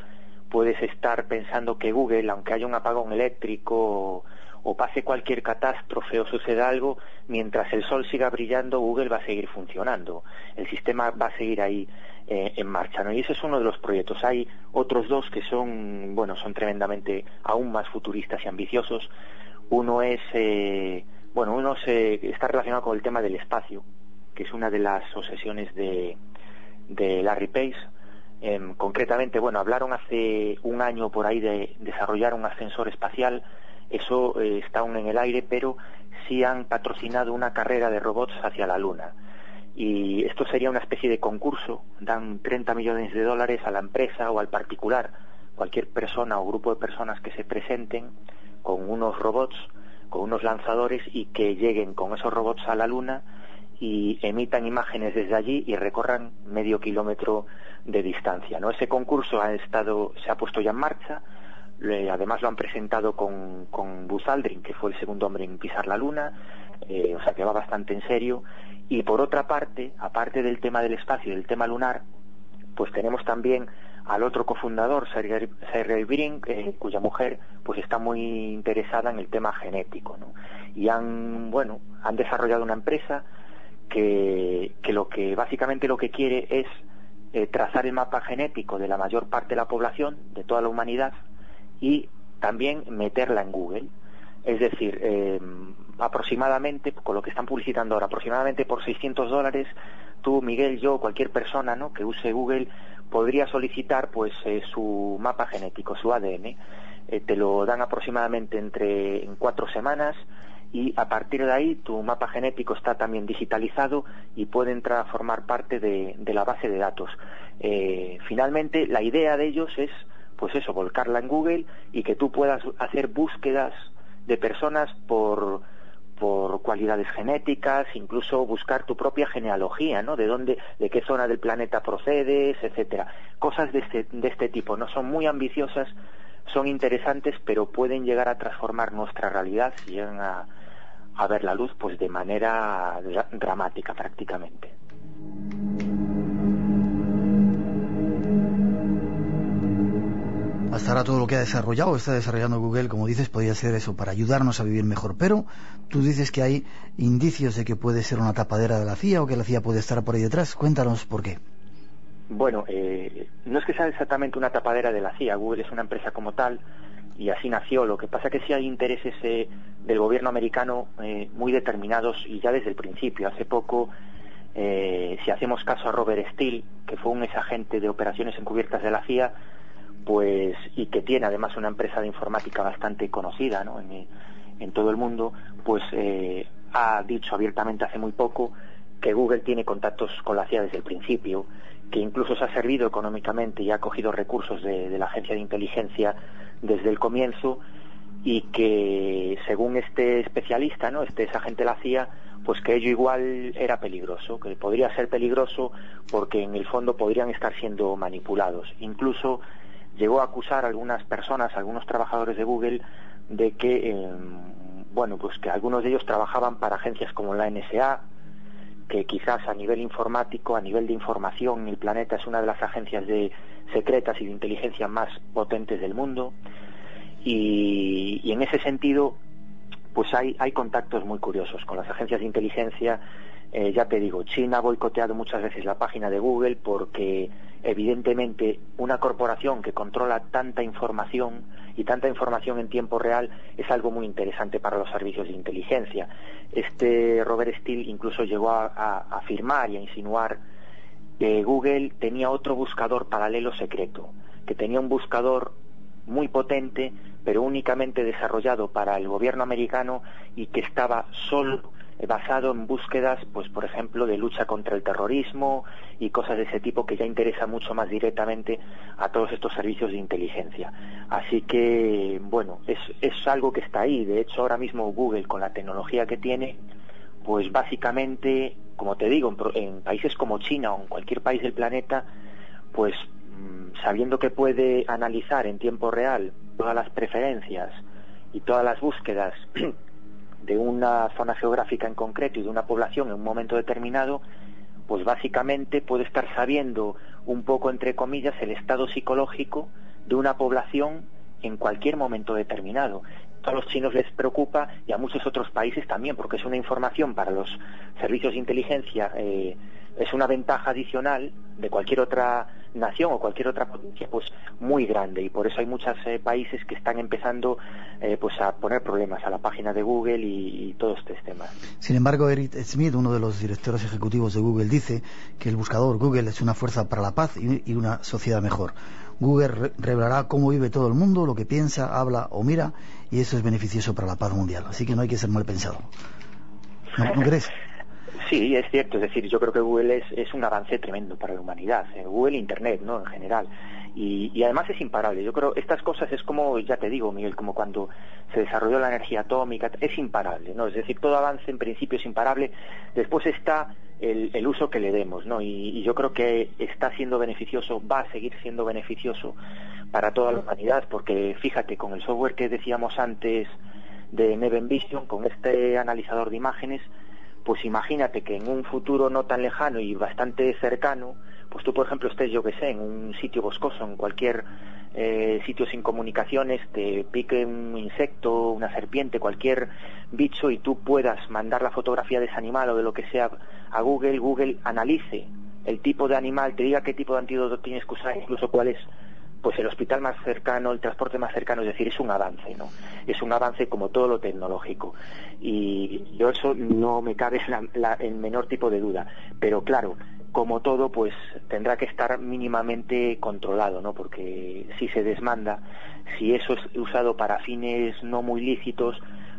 puedes estar pensando que Google, aunque haya un apagón eléctrico o, pase cualquier catástrofe o suceda algo, mientras el sol siga brillando, Google va a seguir funcionando. El sistema va a seguir ahí eh, en marcha. ¿no? Y ese es uno de los proyectos. Hay otros dos que son, bueno, son tremendamente aún más futuristas y ambiciosos. Uno es, eh, bueno, uno se, está relacionado con el tema del espacio, que es una de las obsesiones de, de Larry Page. Eh, concretamente, bueno, hablaron hace un año por ahí de desarrollar un ascensor espacial. Eso eh, está aún en el aire, pero sí han patrocinado una carrera de robots hacia la Luna. Y esto sería una especie de concurso. Dan 30 millones de dólares a la empresa o al particular, cualquier persona o grupo de personas que se presenten con unos robots, con unos lanzadores y que lleguen con esos robots a la Luna y emitan imágenes desde allí y recorran medio kilómetro de distancia. ¿no? Ese concurso ha estado, se ha puesto ya en marcha, le- además lo han presentado con, con Buzz Aldrin, que fue el segundo hombre en pisar la Luna, eh, o sea que va bastante en serio. Y por otra parte, aparte del tema del espacio y del tema lunar, pues tenemos también al otro cofundador, Sergey, Brin, eh, cuya mujer pues está muy interesada en el tema genético, ¿no? Y han, bueno, han desarrollado una empresa que, que lo que básicamente lo que quiere es eh, trazar el mapa genético de la mayor parte de la población, de toda la humanidad, y también meterla en Google. Es decir, eh, aproximadamente, con lo que están publicitando ahora, aproximadamente por 600 dólares, tú, Miguel, yo, cualquier persona ¿no? que use Google podría solicitar pues eh, su mapa genético, su ADN. Te lo dan aproximadamente entre en cuatro semanas y a partir de ahí tu mapa genético está también digitalizado y puede entrar a formar parte de, la base de datos. Eh, finalmente, la idea de ellos es, pues eso, volcarla en Google y que tú puedas hacer búsquedas de personas por, por cualidades genéticas, incluso buscar tu propia genealogía, ¿no? De dónde, de qué zona del planeta procedes, etcétera. Cosas de este, de este tipo, ¿no? Son muy ambiciosas, son interesantes, pero pueden llegar a transformar nuestra realidad si llegan a, a ver la luz, pues de manera dra- dramática prácticamente. Hasta ahora todo lo que ha desarrollado, está desarrollando Google, como dices, podría ser eso, para ayudarnos a vivir mejor. Pero tú dices que hay indicios de que puede ser una tapadera de la CIA o que la CIA puede estar por ahí detrás. Cuéntanos por qué. Bueno, eh, no es que sea exactamente una tapadera de la CIA. Google es una empresa como tal y así nació. Lo que pasa que sí hay intereses eh, del gobierno americano eh, muy determinados y ya desde el principio. Hace poco, eh, si hacemos caso a Robert Steele, que fue un ex agente de operaciones encubiertas de la CIA, pues y que tiene además una empresa de informática bastante conocida ¿no? en, en todo el mundo, pues ha dicho abiertamente hace muy poco que Google tiene contactos con la CIA desde el principio, que incluso se ha servido económicamente y ha cogido recursos de, la agencia de inteligencia desde el comienzo y que según este especialista, ¿no? este es agente la CIA, pues que ello igual era peligroso, que podría ser peligroso porque en el fondo podrían estar siendo manipulados. Incluso llegó a acusar a algunas personas, algunos trabajadores de Google, de que, eh, bueno, pues que algunos de ellos trabajaban para agencias como la NSA, que quizás a nivel informático, a nivel de información el planeta es una de las agencias de secretas y de inteligencia más potentes del mundo. Y, y en ese sentido, pues hay, hay contactos muy curiosos con las agencias de inteligencia. Eh, ya te digo, China ha boicoteado muchas veces la página de Google porque evidentemente una corporación que controla tanta información y tanta información en tiempo real es algo muy interesante para los servicios de inteligencia. Este Robert Steele incluso llegó a, afirmar y a insinuar que Google tenía otro buscador paralelo secreto, que tenía un buscador muy potente, pero únicamente desarrollado para el gobierno americano y que estaba solo basado en búsquedas, pues por ejemplo, de lucha contra el terrorismo y cosas de ese tipo que ya interesa mucho más directamente a todos estos servicios de inteligencia. Así que, bueno, es, es algo que está ahí. De hecho, ahora mismo Google, con la tecnología que tiene, pues básicamente, como te digo, en, en países como China o en cualquier país del planeta, pues mm, sabiendo que puede analizar en tiempo real todas las preferencias y todas las búsquedas <clears throat> de una zona geográfica en concreto y de una población en un momento determinado, pues básicamente puede estar sabiendo un poco, entre comillas, el estado psicológico de una población en cualquier momento determinado. A los chinos les preocupa y a muchos otros países también, porque es una información para los servicios de inteligencia, eh, es una ventaja adicional de cualquier otra nación o cualquier otra potencia pues muy grande y por eso hay muchos eh, países que están empezando eh, pues a poner problemas a la página de Google y, y todos estos temas. Sin embargo, Eric Smith, uno de los directores ejecutivos de Google, dice que el buscador Google es una fuerza para la paz y, y una sociedad mejor. Google re revelará cómo vive todo el mundo, lo que piensa, habla o mira, y eso es beneficioso para la paz mundial. Así que no hay que ser mal pensado. ¿No, ¿no crees? <laughs> Sí, es cierto. Es decir, yo creo que Google es, es un avance tremendo para la humanidad. Eh, Google Internet, ¿no? En general. Y, y, además es imparable. Yo creo estas cosas es como, ya te digo, Miguel, como cuando se desarrolló la energía atómica, es imparable, ¿no? Es decir, todo avance en principio es imparable. Después está el, el uso que le demos, ¿no? Y, yo creo que está siendo beneficioso, va a seguir siendo beneficioso para toda la humanidad, porque fíjate, con el software que decíamos antes de Neven Vision, con este analizador de imágenes, pues imagínate que en un futuro no tan lejano y bastante cercano, pues tú, por ejemplo, estés, yo que sé, en un sitio boscoso, en cualquier eh, sitio sin comunicaciones, te pique un insecto, una serpiente, cualquier bicho y tú puedas mandar la fotografía de ese animal o de lo que sea a Google, Google analice el tipo de animal, te diga qué tipo de antídoto tienes que usar, incluso cuál es pues el hospital más cercano, el transporte más cercano, es decir, es un avance, ¿no? Es un avance como todo lo tecnológico. Y yo eso no me cabe la, el menor tipo de duda. Pero claro, como todo, pues tendrá que estar mínimamente controlado, ¿no? Porque si se desmanda, si eso es usado para fines no muy lícitos,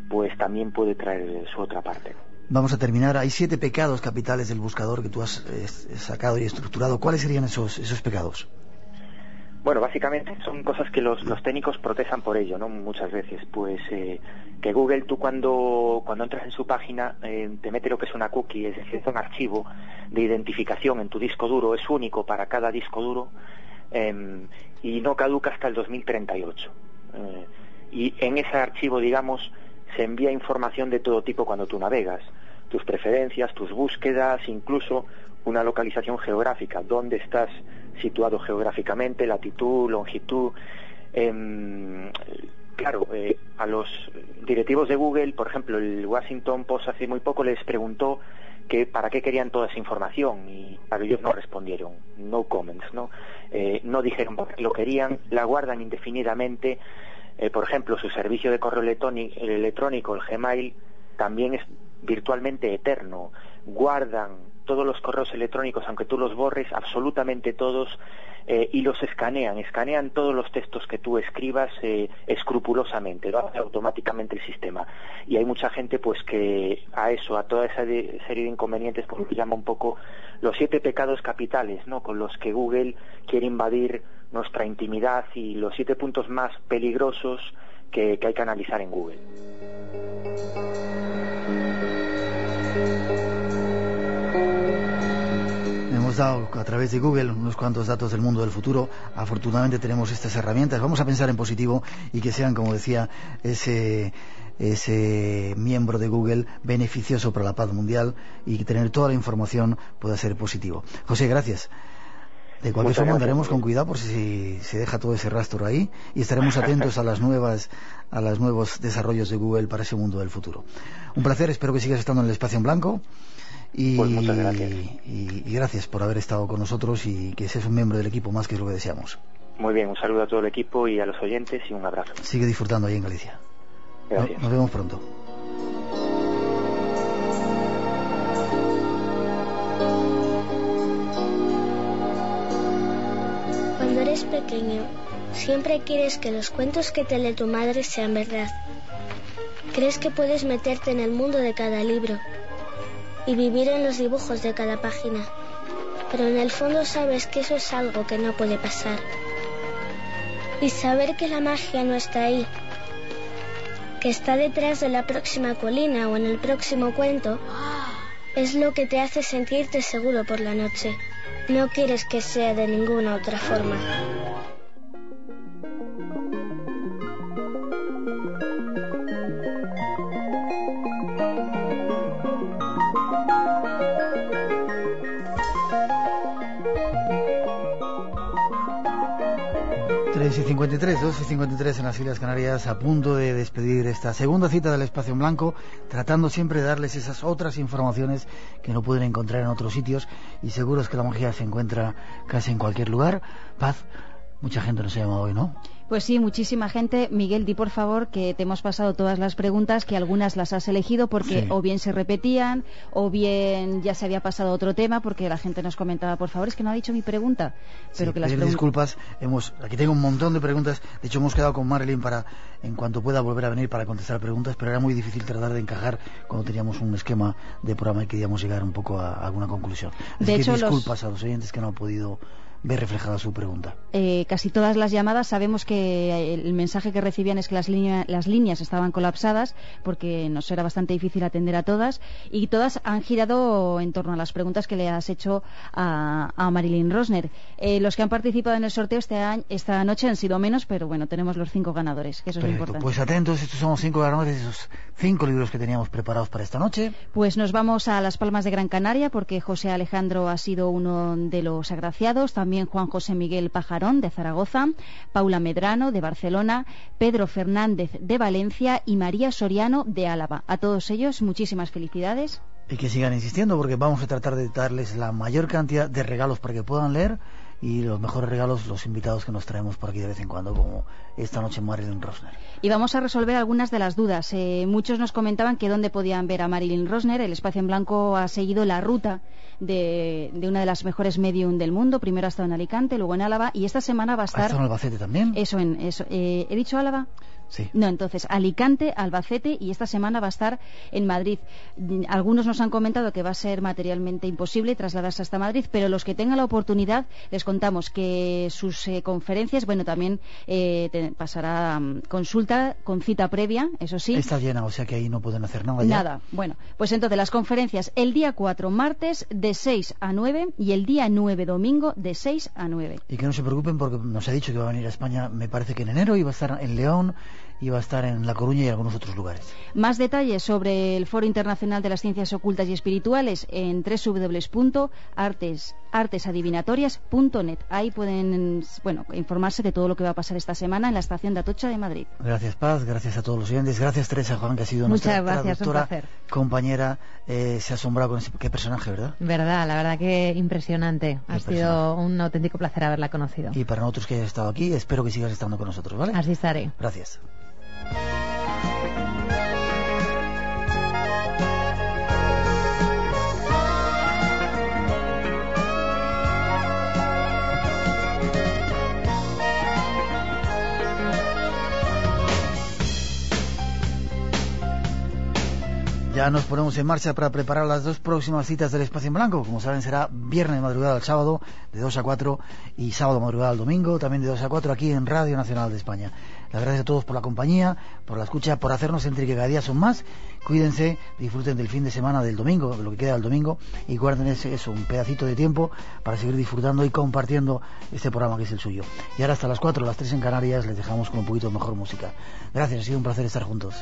pues también puede traer su otra parte. Vamos a terminar. Hay siete pecados capitales del buscador que tú has eh, sacado y estructurado. ¿Cuáles serían esos, esos pecados? Bueno, básicamente son cosas que los, los técnicos protestan por ello, ¿no? Muchas veces, pues eh, que Google tú cuando cuando entras en su página eh, te mete lo que es una cookie, es decir, es un archivo de identificación en tu disco duro, es único para cada disco duro eh, y no caduca hasta el 2038. Eh, y en ese archivo, digamos, se envía información de todo tipo cuando tú navegas, tus preferencias, tus búsquedas, incluso una localización geográfica, dónde estás situado geográficamente, latitud, longitud. em, claro, eh, a los directivos de Google, por ejemplo, el Washington Post hace muy poco les preguntó que para qué querían toda esa información y para ellos no respondieron, no comments, ¿no? Eh, no dijeron por qué lo querían, la guardan indefinidamente. Eh, por ejemplo, su servicio de correo electrónico, el Gmail, también es virtualmente eterno. Guardan todos los correos electrónicos, aunque tú los borres, absolutamente todos, eh, y los escanean, escanean todos los textos que tú escribas eh, escrupulosamente, lo hace automáticamente el sistema. Y hay mucha gente pues que a eso, a toda esa serie de inconvenientes, pues llama un poco los siete pecados capitales, ¿no? Con los que Google quiere invadir nuestra intimidad y los siete puntos más peligrosos que hay que analizar en Google. Hemos dado a través de Google unos cuantos datos del mundo del futuro. Afortunadamente tenemos estas herramientas. Vamos a pensar en positivo y que sean, como decía, ese ese miembro de Google beneficioso para la paz mundial y tener toda la información pueda ser positivo. José, gracias. De cualquier forma andaremos con cuidado por si se deja todo ese rastro ahí y estaremos atentos a las nuevas a los nuevos desarrollos de Google para ese mundo del futuro. Un placer, espero que sigas estando en el espacio en blanco. Y, pues muchas gracias. Y, gracias por haber estado con nosotros y que seas un miembro del equipo más que es lo que deseamos. Muy bien, un saludo a todo el equipo y a los oyentes y un abrazo. Sigue disfrutando ahí en Galicia. Gracias. nos vemos pronto. Cuando eres pequeño, siempre quieres que los cuentos que te lee tu madre sean verdad. Crees que puedes meterte en el mundo de cada libro y vivir en los dibujos de cada página. Pero en el fondo sabes que eso es algo que no puede pasar. Y saber que la magia no está ahí, que está detrás de la próxima colina o en el próximo cuento, es lo que te hace sentirte seguro por la noche. No quieres que sea de ninguna otra forma. 3 y 53, 2 y 53 en las Islas Canarias, a punto de despedir esta segunda cita del Espacio en Blanco, tratando siempre de darles esas otras informaciones que no pueden encontrar en otros sitios y seguros que la magia se encuentra casi en cualquier lugar. Paz, mucha gente nos ha llamado hoy, ¿no? Pues sí, muchísima gente. Miguel, di por favor que te hemos pasado todas las preguntas, que algunas las has elegido porque o bien se repetían o bien ya se había pasado otro tema porque la gente nos comentaba, por favor, es que no ha dicho mi pregunta. Pero que las disculpas, hemos, aquí tengo un montón de preguntas. De hecho, hemos quedado con Marilyn para, en cuanto pueda, volver a venir para contestar preguntas, pero era muy difícil tratar de encajar cuando teníamos un esquema de programa y queríamos llegar un poco a, alguna conclusión. Así que disculpas a los oyentes que no han podido ve reflejada su pregunta. Eh, casi todas las llamadas sabemos que el mensaje que recibían es que las, las líneas estaban colapsadas porque nos era bastante difícil atender a todas y todas han girado en torno a las preguntas que le has hecho a, Marilyn Rosner. Eh, los que han participado en el sorteo este año, esta noche han sido menos, pero bueno, tenemos los cinco ganadores, que eso es importante. Pues atentos, estos son los cinco ganadores de esos cinco libros que teníamos preparados para esta noche. Pues nos vamos a Las Palmas de Gran Canaria porque José Alejandro ha sido uno de los agraciados. También Juan José Miguel Pajarón de Zaragoza, Paula Medrano de Barcelona, Pedro Fernández de Valencia y María Soriano de Álava. A todos ellos muchísimas felicidades. Y que sigan insistiendo porque vamos a tratar de darles la mayor cantidad de regalos para que puedan leer y los mejores regalos los invitados que nos traemos por aquí de vez en cuando, como esta noche Marilyn Rosner. Y vamos a resolver algunas de las dudas. Eh, muchos nos comentaban que dónde podían ver a Marilyn Rosner. El Espacio en Blanco ha seguido la ruta de, una de las mejores medium del mundo. Primero ha estado en Alicante, luego en Álava y esta semana va a estar... ¿Ha estado en Albacete también? Eso, en, eso. Eh, ¿He dicho Álava? No, entonces Alicante, Albacete y esta semana va a estar en Madrid. Algunos nos han comentado que va a ser materialmente imposible trasladarse hasta Madrid, pero los que tengan la oportunidad les contamos que sus eh, conferencias, bueno, también eh, pasará mm, consulta con cita previa, eso sí. Está llena, o sea que ahí no pueden hacer nada. Nada. Bueno, pues entonces las conferencias el día 4 martes de 6 a 9 y el día 9 domingo de 6 a 9. Y que no se preocupen porque nos ha dicho que va a venir a España, me parece que en enero y va a estar en León y va a estar en La Coruña y algunos otros lugares. Más detalles sobre el Foro Internacional de las Ciencias Ocultas y Espirituales en www.artesadivinatorias.net. Ahí pueden bueno, informarse de todo lo que va a pasar esta semana en la estación de Atocha de Madrid. Gracias, Paz. Gracias a todos los oyentes. Gracias, Teresa Juan, que ha sido Muchas nuestra gracias, un traductora, placer. compañera. Eh, se ha asombrado con ese qué personaje, ¿verdad? Verdad, la verdad que impresionante. Ha sido un auténtico placer haberla conocido. Y para nosotros que hayas estado aquí, espero que sigas estando con nosotros, ¿vale? Así estaré. Gracias. Ya nos ponemos en marcha para preparar las dos próximas citas del Espacio en Blanco. Como saben, será viernes madrugada al sábado, de 2 a 4, y sábado madrugada al domingo, también de 2 a 4, aquí en Radio Nacional de España. Las gracias a todos por la compañía, por la escucha, por hacernos sentir que cada día son más. Cuídense, disfruten del fin de semana del domingo, de lo que queda del domingo, y guarden eso, un pedacito de tiempo para seguir disfrutando y compartiendo este programa que es el suyo. Y ahora hasta las 4, las 3 en Canarias, les dejamos con un poquito mejor música. Gracias, ha sido un placer estar juntos.